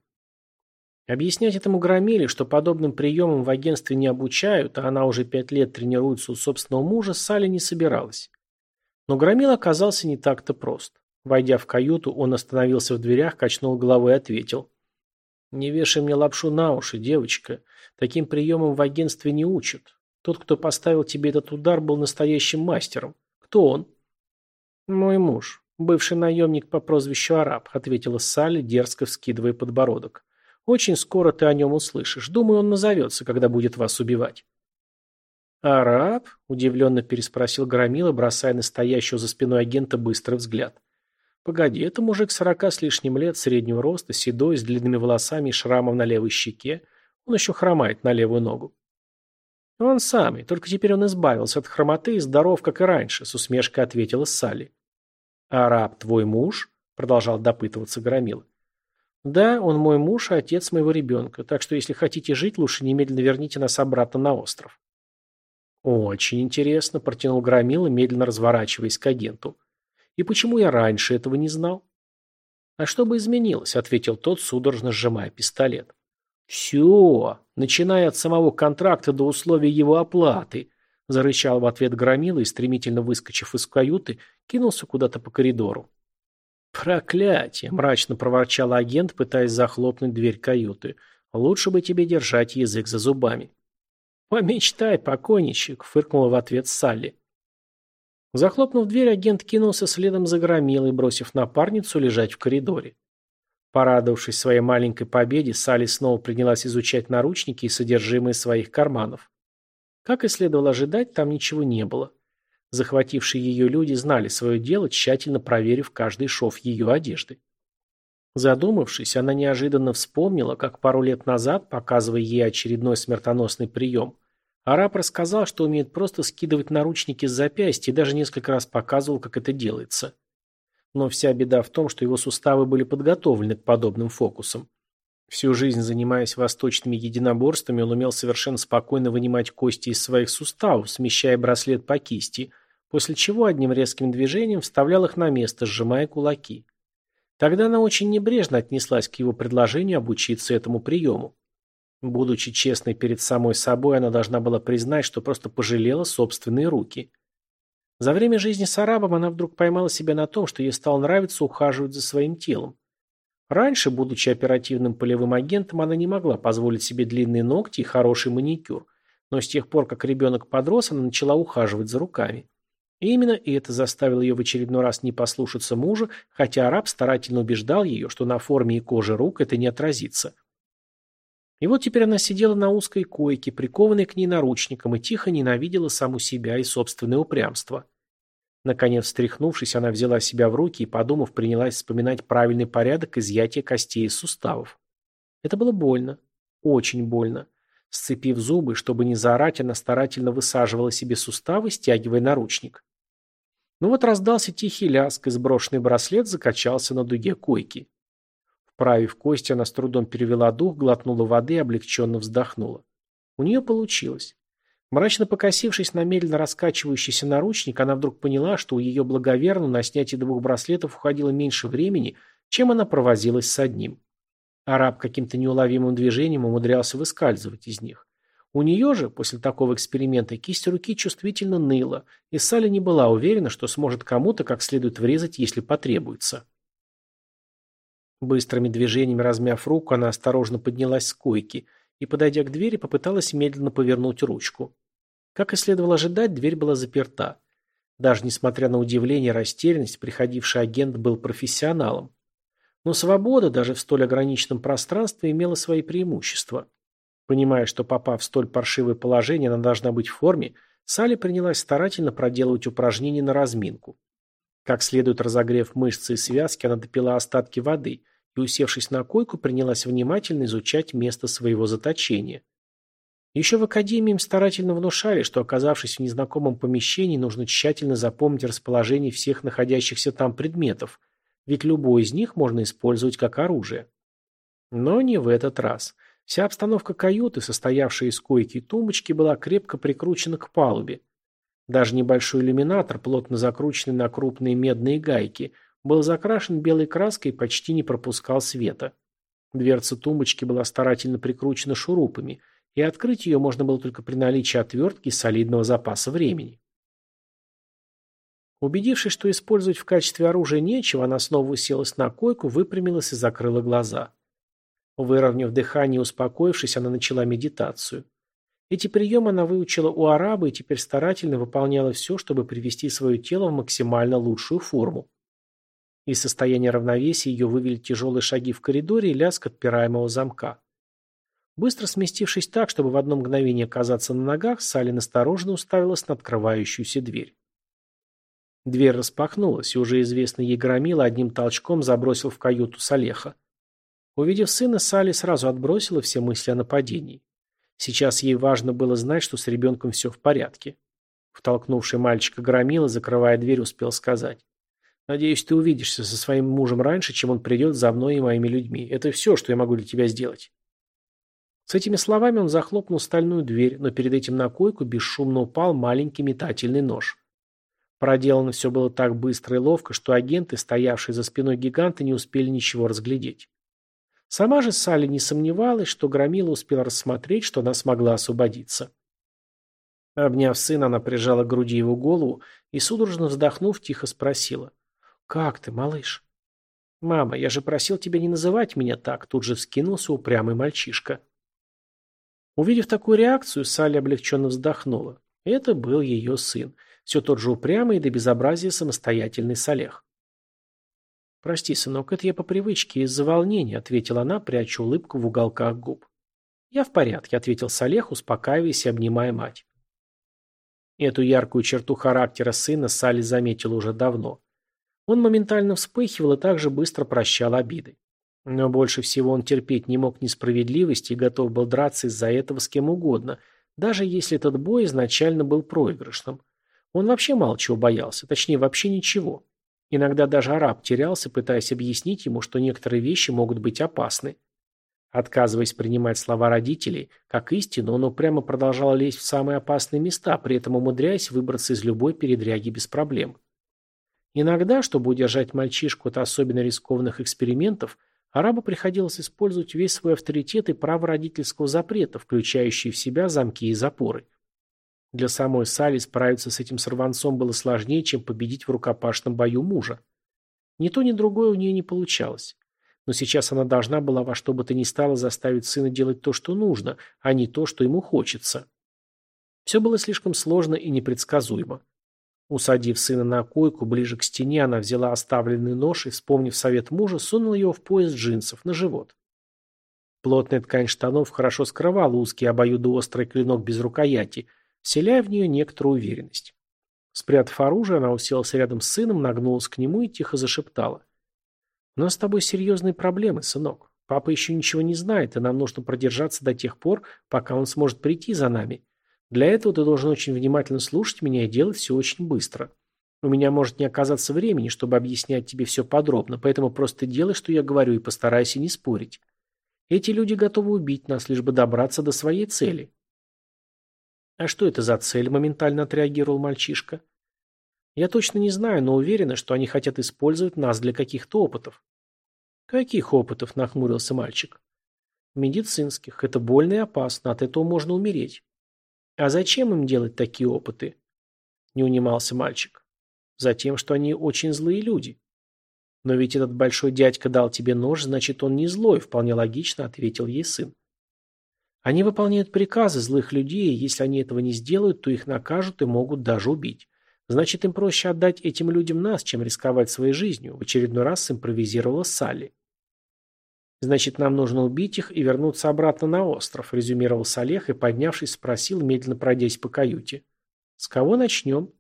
Объяснять этому Громиле, что подобным приемам в агентстве не обучают, а она уже пять лет тренируется у собственного мужа, Салли не собиралась. Но Громил оказался не так-то прост. Войдя в каюту, он остановился в дверях, качнул головой и ответил. «Не вешай мне лапшу на уши, девочка. Таким приемом в агентстве не учат. Тот, кто поставил тебе этот удар, был настоящим мастером. Кто он?» «Мой муж, бывший наемник по прозвищу Араб», ответила Салли, дерзко вскидывая подбородок. «Очень скоро ты о нем услышишь. Думаю, он назовется, когда будет вас убивать». «Араб?» – удивленно переспросил Громила, бросая на стоящего за спиной агента быстрый взгляд. «Погоди, это мужик сорока с лишним лет, среднего роста, седой, с длинными волосами и шрамом на левой щеке. Он еще хромает на левую ногу». «Он самый, только теперь он избавился от хромоты и здоров, как и раньше», – с усмешкой ответила Салли. «Араб твой муж?» – продолжал допытываться Громила. «Да, он мой муж и отец моего ребенка, так что если хотите жить, лучше немедленно верните нас обратно на остров». «Очень интересно», – протянул Громила, медленно разворачиваясь к агенту. «И почему я раньше этого не знал?» «А что бы изменилось?» – ответил тот, судорожно сжимая пистолет. «Все, начиная от самого контракта до условий его оплаты», – зарычал в ответ Громила и, стремительно выскочив из каюты, кинулся куда-то по коридору. «Проклятие!» – мрачно проворчал агент, пытаясь захлопнуть дверь каюты. «Лучше бы тебе держать язык за зубами». «Помечтай, покойничек!» – фыркнула в ответ Салли. Захлопнув дверь, агент кинулся следом за громилой, бросив напарницу лежать в коридоре. Порадовавшись своей маленькой победе, Салли снова принялась изучать наручники и содержимое своих карманов. Как и следовало ожидать, там ничего не было. Захватившие ее люди знали свое дело, тщательно проверив каждый шов ее одежды. Задумавшись, она неожиданно вспомнила, как пару лет назад, показывая ей очередной смертоносный прием, араб рассказал, что умеет просто скидывать наручники с запястья и даже несколько раз показывал, как это делается. Но вся беда в том, что его суставы были подготовлены к подобным фокусам. Всю жизнь занимаясь восточными единоборствами, он умел совершенно спокойно вынимать кости из своих суставов, смещая браслет по кисти – после чего одним резким движением вставлял их на место, сжимая кулаки. Тогда она очень небрежно отнеслась к его предложению обучиться этому приему. Будучи честной перед самой собой, она должна была признать, что просто пожалела собственные руки. За время жизни с арабом она вдруг поймала себя на том, что ей стало нравиться ухаживать за своим телом. Раньше, будучи оперативным полевым агентом, она не могла позволить себе длинные ногти и хороший маникюр, но с тех пор, как ребенок подрос, она начала ухаживать за руками. И именно это заставило ее в очередной раз не послушаться мужа, хотя араб старательно убеждал ее, что на форме и коже рук это не отразится. И вот теперь она сидела на узкой койке, прикованной к ней наручником, и тихо ненавидела саму себя и собственное упрямство. Наконец, встряхнувшись, она взяла себя в руки и, подумав, принялась вспоминать правильный порядок изъятия костей из суставов. Это было больно. Очень больно. Сцепив зубы, чтобы не заорать, она старательно высаживала себе суставы, стягивая наручник. Ну вот раздался тихий ляск, и сброшенный браслет закачался на дуге койки. Вправив кости, она с трудом перевела дух, глотнула воды и облегченно вздохнула. У нее получилось. Мрачно покосившись на медленно раскачивающийся наручник, она вдруг поняла, что у ее благоверного на снятие двух браслетов уходило меньше времени, чем она провозилась с одним. Араб каким-то неуловимым движением умудрялся выскальзывать из них. У нее же, после такого эксперимента, кисть руки чувствительно ныла, и Салли не была уверена, что сможет кому-то как следует врезать, если потребуется. Быстрыми движениями размяв руку, она осторожно поднялась с койки и, подойдя к двери, попыталась медленно повернуть ручку. Как и следовало ожидать, дверь была заперта. Даже несмотря на удивление и растерянность, приходивший агент был профессионалом. Но свобода, даже в столь ограниченном пространстве, имела свои преимущества. Понимая, что попав в столь паршивое положение, она должна быть в форме, Салли принялась старательно проделывать упражнения на разминку. Как следует разогрев мышцы и связки, она допила остатки воды и, усевшись на койку, принялась внимательно изучать место своего заточения. Еще в академии им старательно внушали, что, оказавшись в незнакомом помещении, нужно тщательно запомнить расположение всех находящихся там предметов – ведь любой из них можно использовать как оружие. Но не в этот раз. Вся обстановка каюты, состоявшая из койки и тумбочки, была крепко прикручена к палубе. Даже небольшой иллюминатор, плотно закрученный на крупные медные гайки, был закрашен белой краской и почти не пропускал света. Дверца тумбочки была старательно прикручена шурупами, и открыть ее можно было только при наличии отвертки и солидного запаса времени. Убедившись, что использовать в качестве оружия нечего, она снова уселась на койку, выпрямилась и закрыла глаза. Выровняв дыхание и успокоившись, она начала медитацию. Эти приемы она выучила у араба и теперь старательно выполняла все, чтобы привести свое тело в максимально лучшую форму. Из состояния равновесия ее вывели тяжелые шаги в коридоре и лязг отпираемого замка. Быстро сместившись так, чтобы в одно мгновение оказаться на ногах, Салли осторожно уставилась на открывающуюся дверь. Дверь распахнулась, и уже известный ей громила одним толчком забросил в каюту Салеха. Увидев сына, Салли сразу отбросила все мысли о нападении. Сейчас ей важно было знать, что с ребенком все в порядке. Втолкнувший мальчика громила, закрывая дверь, успел сказать. «Надеюсь, ты увидишься со своим мужем раньше, чем он придет за мной и моими людьми. Это все, что я могу для тебя сделать». С этими словами он захлопнул стальную дверь, но перед этим на койку бесшумно упал маленький метательный нож. Проделано все было так быстро и ловко, что агенты, стоявшие за спиной гиганта, не успели ничего разглядеть. Сама же Салли не сомневалась, что Громила успел рассмотреть, что она смогла освободиться. Обняв сына, она прижала к груди его голову и, судорожно вздохнув, тихо спросила. «Как ты, малыш?» «Мама, я же просил тебя не называть меня так», тут же вскинулся упрямый мальчишка. Увидев такую реакцию, Салли облегченно вздохнула. Это был ее сын. Все тот же упрямый и до безобразия самостоятельный Салех. «Прости, сынок, это я по привычке, из-за волнения», — ответила она, пряча улыбку в уголках губ. «Я в порядке», — ответил Салех, успокаиваясь и обнимая мать. Эту яркую черту характера сына Салли заметила уже давно. Он моментально вспыхивал и также быстро прощал обиды. Но больше всего он терпеть не мог несправедливости и готов был драться из-за этого с кем угодно, даже если этот бой изначально был проигрышным. Он вообще мало чего боялся, точнее вообще ничего. Иногда даже араб терялся, пытаясь объяснить ему, что некоторые вещи могут быть опасны. Отказываясь принимать слова родителей, как истину, он упрямо продолжал лезть в самые опасные места, при этом умудряясь выбраться из любой передряги без проблем. Иногда, чтобы удержать мальчишку от особенно рискованных экспериментов, арабу приходилось использовать весь свой авторитет и право родительского запрета, включающий в себя замки и запоры. Для самой Сали справиться с этим сорванцом было сложнее, чем победить в рукопашном бою мужа. Ни то, ни другое у нее не получалось. Но сейчас она должна была во что бы то ни стало заставить сына делать то, что нужно, а не то, что ему хочется. Все было слишком сложно и непредсказуемо. Усадив сына на койку, ближе к стене, она взяла оставленный нож и, вспомнив совет мужа, сунула его в пояс джинсов на живот. Плотная ткань штанов хорошо скрывала узкий обоюдоострый клинок без рукояти – вселяя в нее некоторую уверенность. Спрятав оружие, она уселась рядом с сыном, нагнулась к нему и тихо зашептала. «У нас с тобой серьезные проблемы, сынок. Папа еще ничего не знает, и нам нужно продержаться до тех пор, пока он сможет прийти за нами. Для этого ты должен очень внимательно слушать меня и делать все очень быстро. У меня может не оказаться времени, чтобы объяснять тебе все подробно, поэтому просто делай, что я говорю, и постарайся не спорить. Эти люди готовы убить нас, лишь бы добраться до своей цели. «А что это за цель?» – моментально отреагировал мальчишка. «Я точно не знаю, но уверена, что они хотят использовать нас для каких-то опытов». «Каких опытов?» – нахмурился мальчик. «Медицинских. Это больно и опасно. От этого можно умереть». «А зачем им делать такие опыты?» – не унимался мальчик. «Затем, что они очень злые люди». «Но ведь этот большой дядька дал тебе нож, значит, он не злой», – вполне логично ответил ей сын. Они выполняют приказы злых людей, и если они этого не сделают, то их накажут и могут даже убить. Значит, им проще отдать этим людям нас, чем рисковать своей жизнью, в очередной раз симпровизировала Салли. Значит, нам нужно убить их и вернуться обратно на остров, резюмировал Салех и, поднявшись, спросил, медленно пройдясь по каюте. С кого начнем?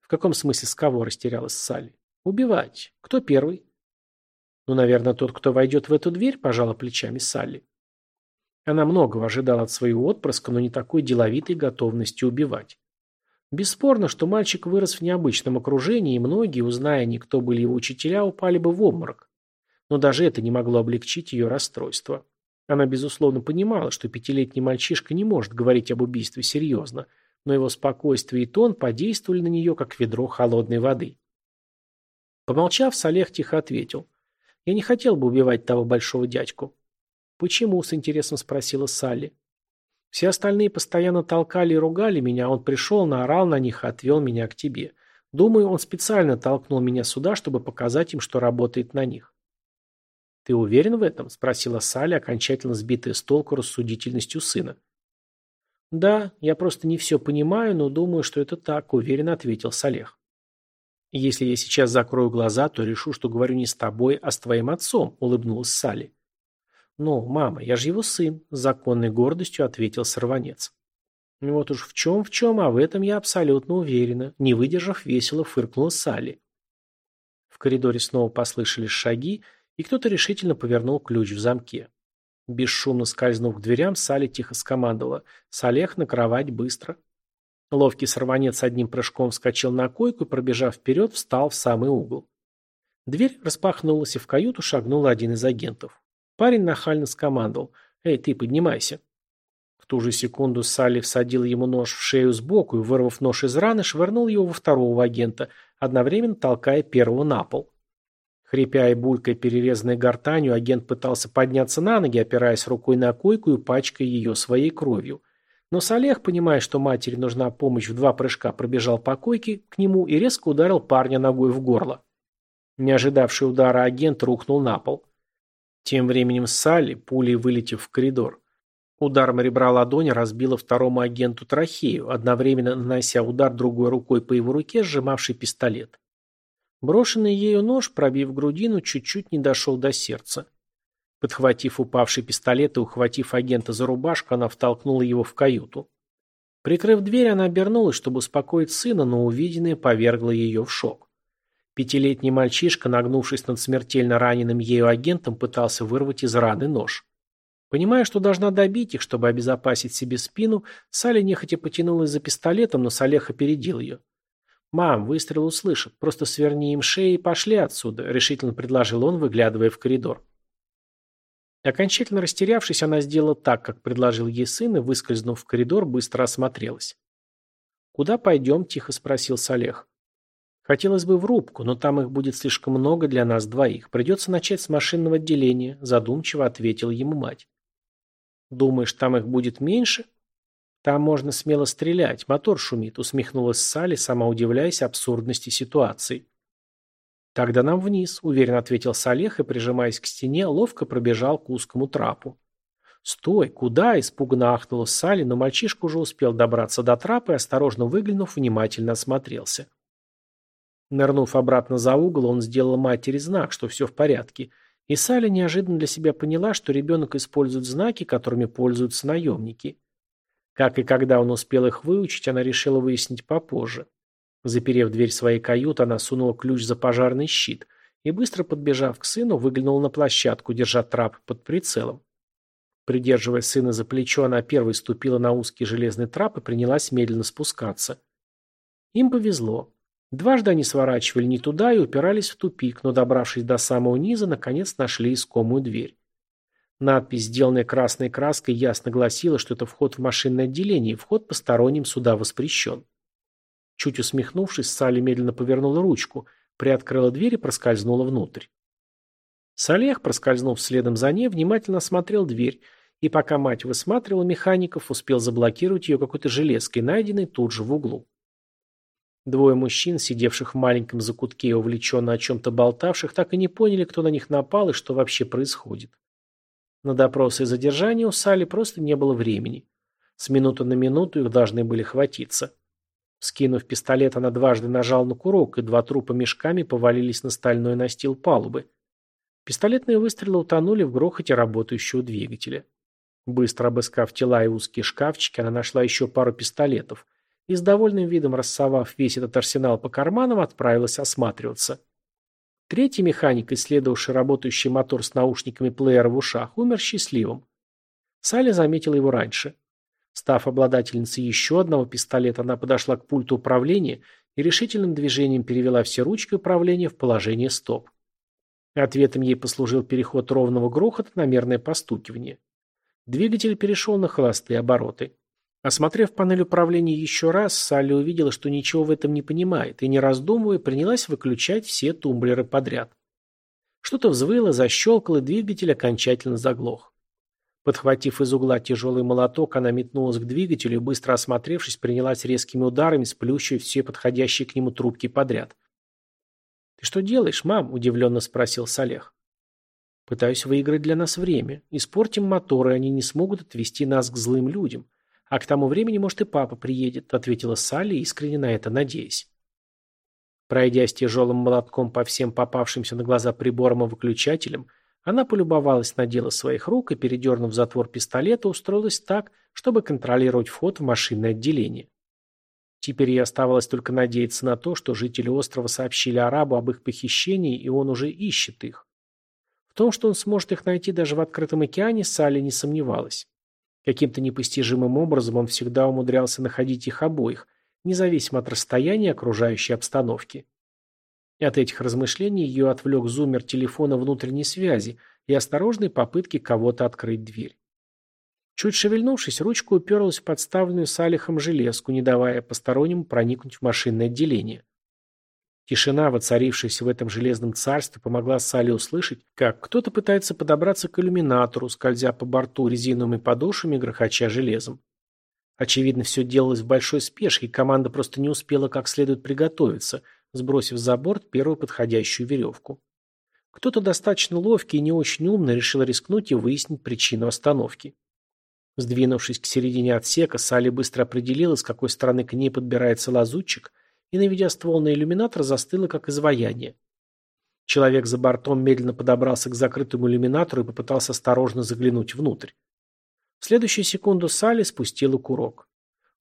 В каком смысле с кого растерялась Салли? Убивать. Кто первый? Ну, наверное, тот, кто войдет в эту дверь, пожала плечами Салли. Она многого ожидала от своего отпрыска, но не такой деловитой готовности убивать. Бесспорно, что мальчик вырос в необычном окружении, и многие, узная не кто были его учителя, упали бы в обморок. Но даже это не могло облегчить ее расстройство. Она, безусловно, понимала, что пятилетний мальчишка не может говорить об убийстве серьезно, но его спокойствие и тон подействовали на нее, как ведро холодной воды. Помолчав, Салех тихо ответил. «Я не хотел бы убивать того большого дядьку. «Почему?» – с интересом спросила Салли. «Все остальные постоянно толкали и ругали меня, он пришел, наорал на них и отвел меня к тебе. Думаю, он специально толкнул меня сюда, чтобы показать им, что работает на них». «Ты уверен в этом?» – спросила Салли, окончательно сбитая с толку рассудительностью сына. «Да, я просто не все понимаю, но думаю, что это так», – уверенно ответил Салех. «Если я сейчас закрою глаза, то решу, что говорю не с тобой, а с твоим отцом», – улыбнулась Салли. «Ну, мама, я же его сын», – с законной гордостью ответил сорванец. «Вот уж в чем-в чем, а в этом я абсолютно уверена», – не выдержав, весело фыркнула Салли. В коридоре снова послышались шаги, и кто-то решительно повернул ключ в замке. Бесшумно скользнув к дверям, Салли тихо скомандовала «Салех, на кровать, быстро!». Ловкий сорванец одним прыжком вскочил на койку и, пробежав вперед, встал в самый угол. Дверь распахнулась, и в каюту шагнул один из агентов. Парень нахально скомандовал. «Эй, ты, поднимайся». В ту же секунду Салли всадил ему нож в шею сбоку и, вырвав нож из раны, швырнул его во второго агента, одновременно толкая первого на пол. Хрипя и булькая перерезанной гортанью, агент пытался подняться на ноги, опираясь рукой на койку и пачкая ее своей кровью. Но Салех, понимая, что матери нужна помощь, в два прыжка пробежал по койке к нему и резко ударил парня ногой в горло. Не ожидавший удара агент рухнул на пол. Тем временем Салли, пулей вылетев в коридор. Ударом ребра ладони разбила второму агенту трахею, одновременно нанося удар другой рукой по его руке, сжимавший пистолет. Брошенный ею нож, пробив грудину, чуть-чуть не дошел до сердца. Подхватив упавший пистолет и ухватив агента за рубашку, она втолкнула его в каюту. Прикрыв дверь, она обернулась, чтобы успокоить сына, но увиденное повергло ее в шок. Пятилетний мальчишка, нагнувшись над смертельно раненым ею агентом, пытался вырвать из раны нож. Понимая, что должна добить их, чтобы обезопасить себе спину, Салли нехотя потянулась за пистолетом, но Салех опередил ее. «Мам, выстрел услышат. Просто сверни им шеи и пошли отсюда», — решительно предложил он, выглядывая в коридор. Окончательно растерявшись, она сделала так, как предложил ей сын, и, выскользнув в коридор, быстро осмотрелась. «Куда пойдем?» – тихо спросил Салех. Хотелось бы в рубку, но там их будет слишком много для нас двоих. Придется начать с машинного отделения, задумчиво ответила ему мать. Думаешь, там их будет меньше? Там можно смело стрелять, мотор шумит, усмехнулась Салли, сама удивляясь абсурдности ситуации. Тогда нам вниз, уверенно ответил Салех и, прижимаясь к стене, ловко пробежал к узкому трапу. «Стой! Куда?» – испуганно ахнула Салли, но мальчишка уже успел добраться до трапа и, осторожно выглянув, внимательно осмотрелся. Нырнув обратно за угол, он сделал матери знак, что все в порядке, и Салли неожиданно для себя поняла, что ребенок использует знаки, которыми пользуются наемники. Как и когда он успел их выучить, она решила выяснить попозже. Заперев дверь своей каюты, она сунула ключ за пожарный щит и, быстро подбежав к сыну, выглянула на площадку, держа трап под прицелом. Придерживая сына за плечо, она первой ступила на узкий железный трап и принялась медленно спускаться. Им повезло. Дважды они сворачивали не туда и упирались в тупик, но, добравшись до самого низа, наконец нашли искомую дверь. Надпись, сделанная красной краской, ясно гласила, что это вход в машинное отделение, и вход посторонним сюда воспрещен. Чуть усмехнувшись, Салли медленно повернула ручку, приоткрыла дверь и проскользнула внутрь. Салех, проскользнув следом за ней, внимательно осмотрел дверь, и пока мать высматривала механиков, успел заблокировать ее какой-то железкой, найденной тут же в углу. Двое мужчин, сидевших в маленьком закутке и увлеченно о чем-то болтавших, так и не поняли, кто на них напал и что вообще происходит. На допросы и задержания у Сали просто не было времени. С минуты на минуту их должны были хватиться. Скинув пистолет, она дважды нажал на курок, и два трупа мешками повалились на стальной настил палубы. Пистолетные выстрелы утонули в грохоте работающего двигателя. Быстро обыскав тела и узкие шкафчики, она нашла еще пару пистолетов, и с довольным видом рассовав весь этот арсенал по карманам, отправилась осматриваться. Третий механик, исследовавший работающий мотор с наушниками плеера в ушах, умер счастливым. Салли заметила его раньше. Став обладательницей еще одного пистолета, она подошла к пульту управления и решительным движением перевела все ручки управления в положение стоп. Ответом ей послужил переход ровного грохота на мерное постукивание. Двигатель перешел на холостые обороты. Осмотрев панель управления еще раз, Салли увидела, что ничего в этом не понимает, и, не раздумывая, принялась выключать все тумблеры подряд. Что-то взвыло, защелкало, двигатель окончательно заглох. Подхватив из угла тяжелый молоток, она метнулась к двигателю и, быстро осмотревшись, принялась резкими ударами сплющивать все подходящие к нему трубки подряд. «Ты что делаешь, мам?» – удивленно спросил Салех. «Пытаюсь выиграть для нас время. Испортим моторы, они не смогут отвести нас к злым людям. А к тому времени, может, и папа приедет», — ответила Салли, искренне на это надеясь. Пройдя с тяжелым молотком по всем попавшимся на глаза приборам и выключателям, она полюбовалась на дело своих рук и, передернув затвор пистолета, устроилась так, чтобы контролировать вход в машинное отделение. Теперь ей оставалось только надеяться на то, что жители острова сообщили арабу об их похищении, и он уже ищет их. В том, что он сможет их найти даже в открытом океане, Салли не сомневалась. Каким-то непостижимым образом он всегда умудрялся находить их обоих, независимо от расстояния окружающей обстановки. От этих размышлений ее отвлек зуммер телефона внутренней связи и осторожной попытки кого-то открыть дверь. Чуть шевельнувшись, ручка уперлась в подставленную салихом железку, не давая постороннему проникнуть в машинное отделение. Тишина, воцарившаяся в этом железном царстве, помогла Салли услышать, как кто-то пытается подобраться к иллюминатору, скользя по борту резиновыми подошвами, грохоча железом. Очевидно, все делалось в большой спешке, команда просто не успела как следует приготовиться, сбросив за борт первую подходящую веревку. Кто-то достаточно ловкий и не очень умный решил рискнуть и выяснить причину остановки. Сдвинувшись к середине отсека, Салли быстро определила, с какой стороны к ней подбирается лазутчик, и, наведя ствол на иллюминатор, застыла, как изваяние. Человек за бортом медленно подобрался к закрытому иллюминатору и попытался осторожно заглянуть внутрь. В следующую секунду Салли спустила курок.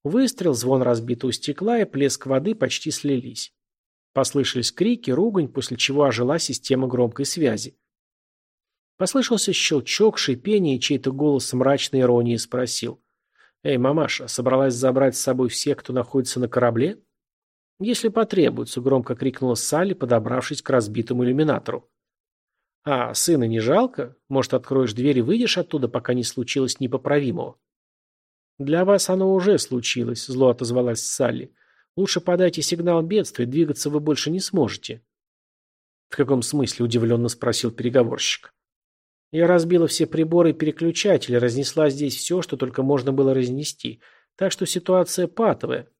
Выстрел, звон разбитого стекла и плеск воды почти слились. Послышались крики, ругань, после чего ожила система громкой связи. Послышался щелчок, шипение, и чей-то голос с мрачной иронией спросил. «Эй, мамаша, собралась забрать с собой всех, кто находится на корабле?» «Если потребуется», — громко крикнула Салли, подобравшись к разбитому иллюминатору. «А, сына не жалко? Может, откроешь дверь и выйдешь оттуда, пока не случилось непоправимого?» «Для вас оно уже случилось», — зло отозвалась Салли. «Лучше подайте сигнал бедствия, двигаться вы больше не сможете». «В каком смысле?» — удивленно спросил переговорщик. «Я разбила все приборы и переключатели, разнесла здесь все, что только можно было разнести, так что ситуация патовая».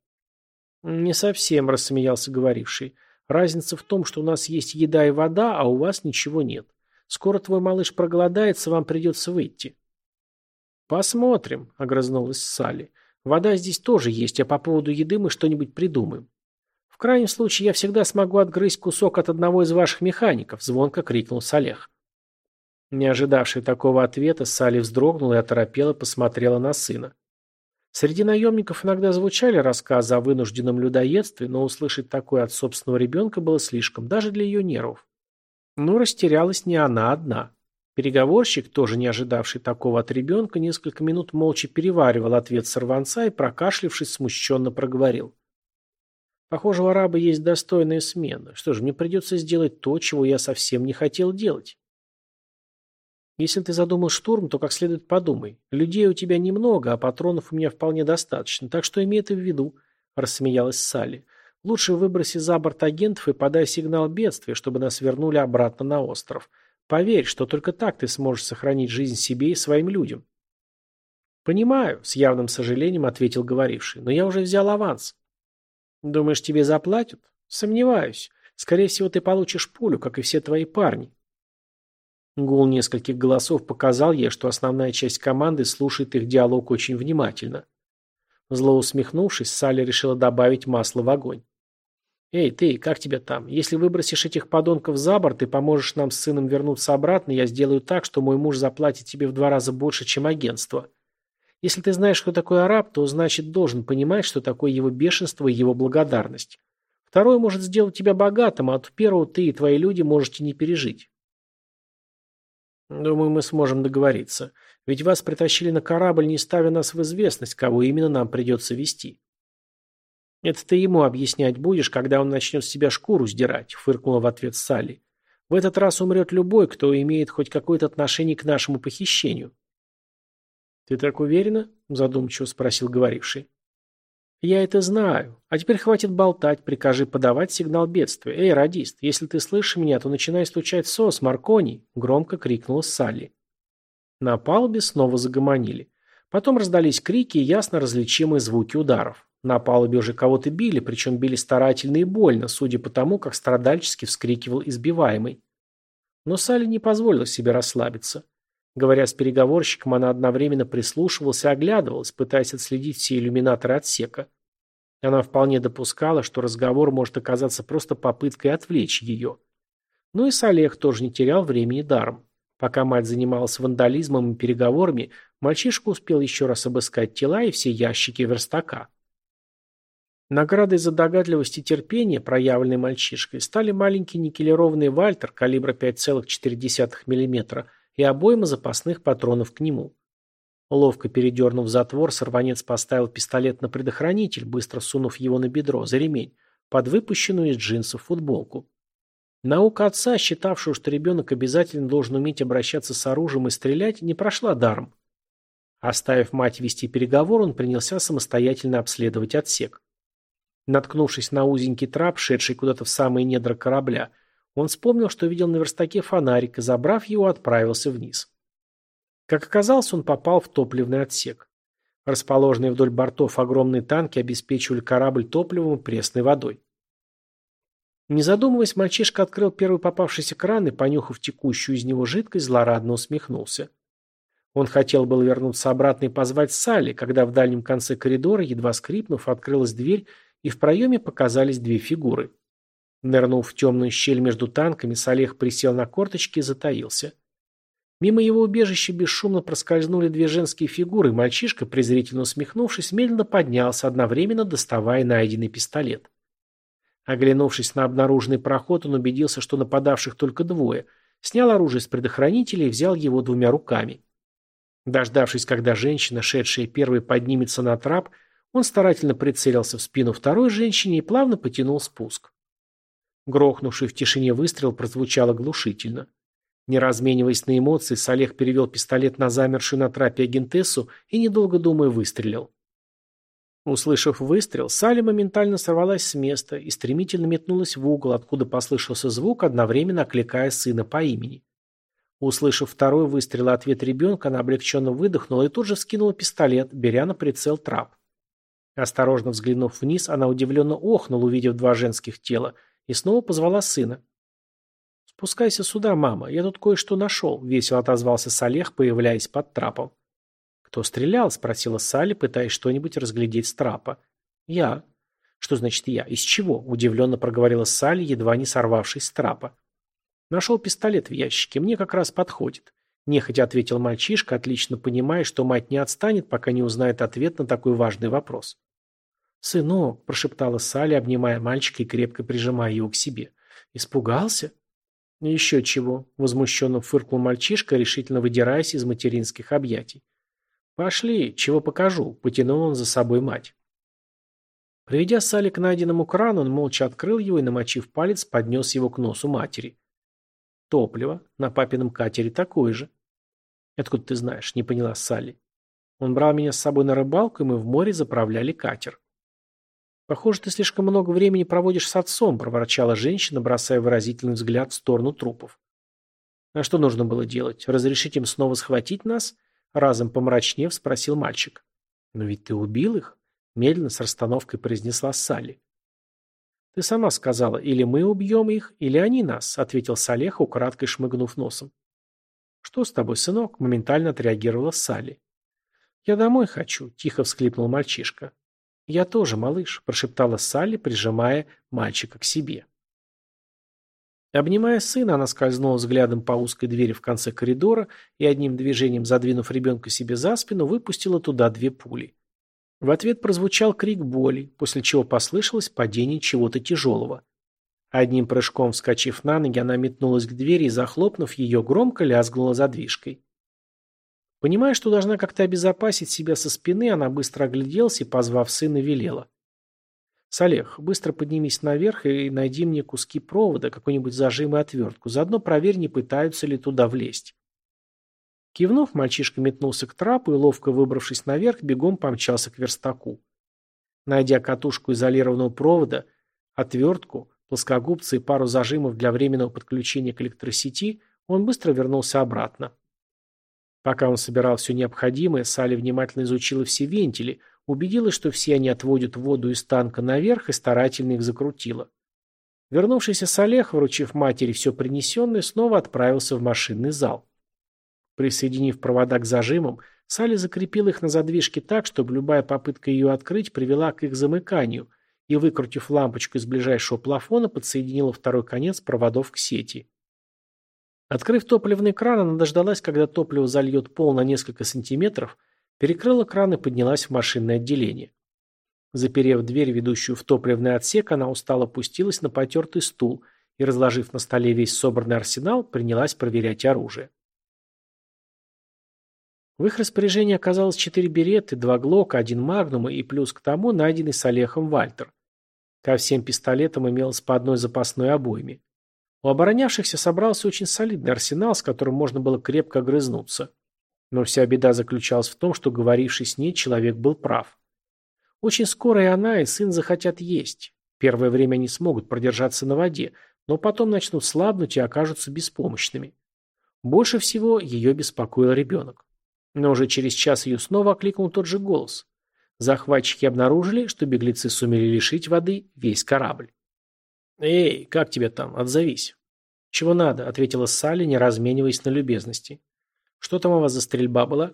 «Не совсем», — рассмеялся говоривший. «Разница в том, что у нас есть еда и вода, а у вас ничего нет. Скоро твой малыш проголодается, вам придется выйти». «Посмотрим», — огрызнулась Салли. «Вода здесь тоже есть, а по поводу еды мы что-нибудь придумаем». «В крайнем случае я всегда смогу отгрызть кусок от одного из ваших механиков», — звонко крикнул Салех. Не ожидавший такого ответа, Салли вздрогнула и оторопела посмотрела на сына. Среди наемников иногда звучали рассказы о вынужденном людоедстве, но услышать такое от собственного ребенка было слишком, даже для ее нервов. Но растерялась не она одна. Переговорщик, тоже не ожидавший такого от ребенка, несколько минут молча переваривал ответ сорванца и, прокашлившись, смущенно проговорил. «Похоже, у араба есть достойная смена. Что же, мне придется сделать то, чего я совсем не хотел делать». Если ты задумал штурм, то как следует подумай. Людей у тебя немного, а патронов у меня вполне достаточно, так что имей это в виду, рассмеялась Салли. Лучше выброси за борт агентов и подай сигнал бедствия, чтобы нас вернули обратно на остров. Поверь, что только так ты сможешь сохранить жизнь себе и своим людям. Понимаю, с явным сожалением ответил говоривший, но я уже взял аванс. Думаешь, тебе заплатят? Сомневаюсь. Скорее всего, ты получишь пулю, как и все твои парни. Гул нескольких голосов показал ей, что основная часть команды слушает их диалог очень внимательно. Зло усмехнувшись, Салли решила добавить масло в огонь. «Эй, ты, как тебя там? Если выбросишь этих подонков за борт и поможешь нам с сыном вернуться обратно, я сделаю так, что мой муж заплатит тебе в два раза больше, чем агентство. Если ты знаешь, кто такой араб, то значит должен понимать, что такое его бешенство и его благодарность. Второй может сделать тебя богатым, а от первого ты и твои люди можете не пережить. Думаю, мы сможем договориться. Ведь вас притащили на корабль, не ставя нас в известность, кого именно нам придется вести. Это ты ему объяснять будешь, когда он начнет с себя шкуру сдирать, фыркнула в ответ Салли. В этот раз умрет любой, кто имеет хоть какое-то отношение к нашему похищению. Ты так уверена? Задумчиво спросил говоривший. «Я это знаю. А теперь хватит болтать, прикажи подавать сигнал бедствия. Эй, радист, если ты слышишь меня, то начинай стучать сос, Маркони!» – громко крикнула Салли. На палубе снова загомонили. Потом раздались крики и ясно различимые звуки ударов. На палубе уже кого-то били, причем били старательно и больно, судя по тому, как страдальчески вскрикивал избиваемый. Но Салли не позволила себе расслабиться. Говоря с переговорщиком, она одновременно прислушивалась и оглядывалась, пытаясь отследить все иллюминаторы отсека. Она вполне допускала, что разговор может оказаться просто попыткой отвлечь ее. Ну и Салех тоже не терял времени даром. Пока мать занималась вандализмом и переговорами, мальчишка успел еще раз обыскать тела и все ящики верстака. Наградой за догадливость и терпение, проявленной мальчишкой, стали маленький никелированный вальтер калибра 5,4 мм и обойма запасных патронов к нему. Ловко передернув затвор, сорванец поставил пистолет на предохранитель, быстро сунув его на бедро, за ремень, под выпущенную из джинсов футболку. Наука отца, считавшего, что ребенок обязательно должен уметь обращаться с оружием и стрелять, не прошла даром. Оставив мать вести переговор, он принялся самостоятельно обследовать отсек. Наткнувшись на узенький трап, шедший куда-то в самые недра корабля, он вспомнил, что видел на верстаке фонарик и, забрав его, отправился вниз. Как оказалось, он попал в топливный отсек. Расположенные вдоль бортов огромные танки обеспечивали корабль топливом и пресной водой. Не задумываясь, мальчишка открыл первый попавшийся кран и, понюхав текущую из него жидкость, злорадно усмехнулся. Он хотел было вернуться обратно и позвать Салли, когда в дальнем конце коридора, едва скрипнув, открылась дверь, и в проеме показались две фигуры. Нырнув в темную щель между танками, Салех присел на корточки и затаился. Мимо его убежища бесшумно проскользнули две женские фигуры, и мальчишка, презрительно усмехнувшись, медленно поднялся, одновременно доставая найденный пистолет. Оглянувшись на обнаруженный проход, он убедился, что нападавших только двое, снял оружие с предохранителя и взял его двумя руками. Дождавшись, когда женщина, шедшая первой, поднимется на трап, он старательно прицелился в спину второй женщине и плавно потянул спуск. Грохнувший в тишине выстрел прозвучал оглушительно. Не размениваясь на эмоции, Салех перевел пистолет на замершую на трапе агентессу и, недолго думая, выстрелил. Услышав выстрел, Салли моментально сорвалась с места и стремительно метнулась в угол, откуда послышался звук, одновременно окликая сына по имени. Услышав второй выстрел ответ ребенка, она облегченно выдохнула и тут же вскинула пистолет, беря на прицел трап. Осторожно взглянув вниз, она удивленно охнула, увидев два женских тела, и снова позвала сына. «Спускайся сюда, мама, я тут кое-что нашел», — весело отозвался Салех, появляясь под трапом. «Кто стрелял?» — спросила Салли, пытаясь что-нибудь разглядеть с трапа. «Я». «Что значит «я»? Из чего?» — удивленно проговорила Салли, едва не сорвавшись с трапа. «Нашел пистолет в ящике, мне как раз подходит», — нехотя ответил мальчишка, отлично понимая, что мать не отстанет, пока не узнает ответ на такой важный вопрос. «Сынок», — прошептала Салли, обнимая мальчика и крепко прижимая его к себе. «Испугался?» «Еще чего», — возмущенно фыркнул мальчишка, решительно выдираясь из материнских объятий. «Пошли, чего покажу», — потянул он за собой мать. Приведя Салли к найденному крану, он молча открыл его и, намочив палец, поднес его к носу матери. Топливо. На папином катере такое же. Откуда ты знаешь? Не поняла Салли. Он брал меня с собой на рыбалку, и мы в море заправляли катер. Похоже, ты слишком много времени проводишь с отцом, проворчала женщина, бросая выразительный взгляд в сторону трупов. А что нужно было делать? Разрешить им снова схватить нас? Разом помрачнев, спросил мальчик. Но ведь ты убил их? Медленно с расстановкой произнесла Салли. «Ты сама сказала, или мы убьем их, или они нас», — ответил Салех, украдкой шмыгнув носом. «Что с тобой, сынок?» — моментально отреагировала Салли. «Я домой хочу», — тихо всхлипнул мальчишка. «Я тоже, малыш», — прошептала Салли, прижимая мальчика к себе. Обнимая сына, она скользнула взглядом по узкой двери в конце коридора и одним движением, задвинув ребенка себе за спину, выпустила туда две пули. В ответ прозвучал крик боли, после чего послышалось падение чего-то тяжелого. Одним прыжком вскочив на ноги, она метнулась к двери и, захлопнув ее, громко лязгнула задвижкой. Понимая, что должна как-то обезопасить себя со спины, она быстро огляделась и, позвав сына, велела. «Салех, быстро поднимись наверх и найди мне куски провода, какой-нибудь зажим и отвертку. Заодно проверь, не пытаются ли туда влезть». Кивнув, мальчишка метнулся к трапу и, ловко выбравшись наверх, бегом помчался к верстаку. Найдя катушку изолированного провода, отвертку, плоскогубцы и пару зажимов для временного подключения к электросети, он быстро вернулся обратно. Пока он собирал все необходимое, Салли внимательно изучила все вентили, убедилась, что все они отводят воду из танка наверх и старательно их закрутила. Вернувшийся Салех, вручив матери все принесенное, снова отправился в машинный зал. Присоединив провода к зажимам, Салли закрепила их на задвижке так, чтобы любая попытка ее открыть привела к их замыканию и, выкрутив лампочку из ближайшего плафона, подсоединила второй конец проводов к сети. Открыв топливный кран, она дождалась, когда топливо зальет пол на несколько сантиметров, перекрыла кран и поднялась в машинное отделение. Заперев дверь, ведущую в топливный отсек, она устало опустилась на потертый стул и, разложив на столе весь собранный арсенал, принялась проверять оружие. В их распоряжении оказалось четыре береты, два глока, один магнума и плюс к тому найденный с Олехом Вальтер. Ко всем пистолетам имелось по одной запасной обойме. У оборонявшихся собрался очень солидный арсенал, с которым можно было крепко огрызнуться. Но вся беда заключалась в том, что говоривший с ней человек был прав. Очень скоро и она, и сын захотят есть. Первое время они смогут продержаться на воде, но потом начнут слабнуть и окажутся беспомощными. Больше всего ее беспокоил ребенок. Но уже через час ее снова окликнул тот же голос. Захватчики обнаружили, что беглецы сумели лишить воды весь корабль. «Эй, как тебе там? Отзовись». «Чего надо?» — ответила Салли, не размениваясь на любезности. «Что там у вас за стрельба была?»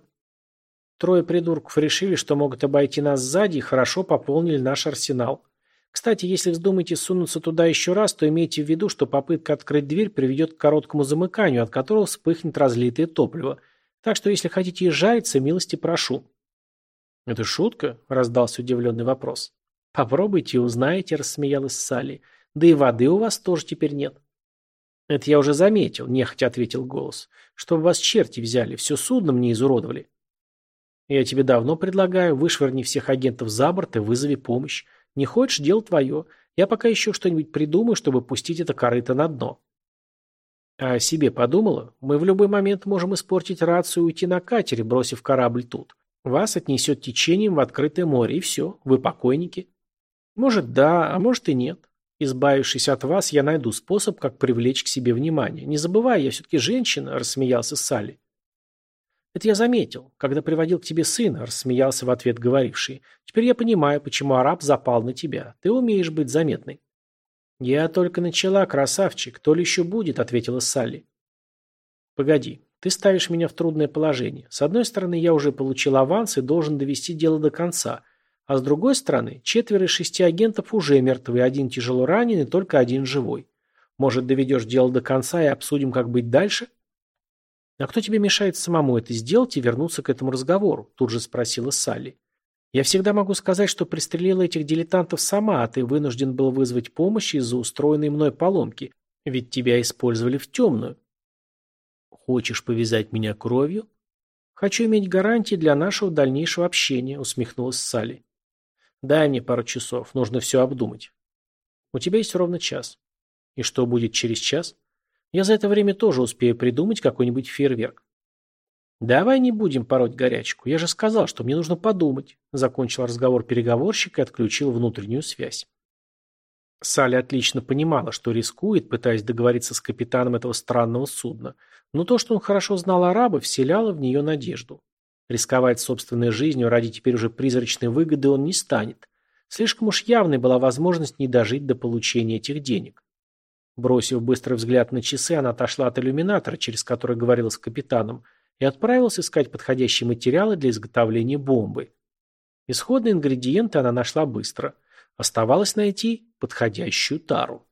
Трое придурков решили, что могут обойти нас сзади и хорошо пополнили наш арсенал. Кстати, если вздумаете сунуться туда еще раз, то имейте в виду, что попытка открыть дверь приведет к короткому замыканию, от которого вспыхнет разлитое топливо. Так что, если хотите и жариться, милости прошу. «Это шутка?» – раздался удивленный вопрос. «Попробуйте и узнаете», – рассмеялась Салли. «Да и воды у вас тоже теперь нет». «Это я уже заметил», – нехотя ответил голос. «Чтобы вас черти взяли, все судно мне изуродовали». «Я тебе давно предлагаю, вышвырни всех агентов за борт и вызови помощь. Не хочешь, дело твое. Я пока еще что-нибудь придумаю, чтобы пустить это корыто на дно». «А о себе подумала? Мы в любой момент можем испортить рацию и уйти на катере, бросив корабль тут. Вас отнесет течением в открытое море, и все, вы покойники». «Может, да, а может и нет. Избавившись от вас, я найду способ, как привлечь к себе внимание. Не забывай, я все-таки женщина», – рассмеялся Салли. «Это я заметил, когда приводил к тебе сына», – рассмеялся в ответ говоривший. «Теперь я понимаю, почему араб запал на тебя. Ты умеешь быть заметной». «Я только начала, красавчик. То ли еще будет», – ответила Салли. «Погоди, ты ставишь меня в трудное положение. С одной стороны, я уже получил аванс и должен довести дело до конца. А с другой стороны, четверо из шести агентов уже мертвы, один тяжело ранен и только один живой. Может, доведешь дело до конца и обсудим, как быть дальше?» «А кто тебе мешает самому это сделать и вернуться к этому разговору?» Тут же спросила Салли. «Я всегда могу сказать, что пристрелила этих дилетантов сама, а ты вынужден был вызвать помощь из-за устроенной мной поломки, ведь тебя использовали в темную». «Хочешь повязать меня кровью?» «Хочу иметь гарантии для нашего дальнейшего общения», усмехнулась Салли. «Дай мне пару часов, нужно все обдумать». «У тебя есть ровно час». «И что будет через час?» Я за это время тоже успею придумать какой-нибудь фейерверк. «Давай не будем пороть горячку. Я же сказал, что мне нужно подумать», – закончил разговор переговорщик и отключил внутреннюю связь. Салли отлично понимала, что рискует, пытаясь договориться с капитаном этого странного судна, но то, что он хорошо знал арабы, вселяло в нее надежду. Рисковать собственной жизнью ради теперь уже призрачной выгоды он не станет. Слишком уж явной была возможность не дожить до получения этих денег. Бросив быстрый взгляд на часы, она отошла от иллюминатора, через который говорила с капитаном, и отправилась искать подходящие материалы для изготовления бомбы. Исходные ингредиенты она нашла быстро. Оставалось найти подходящую тару.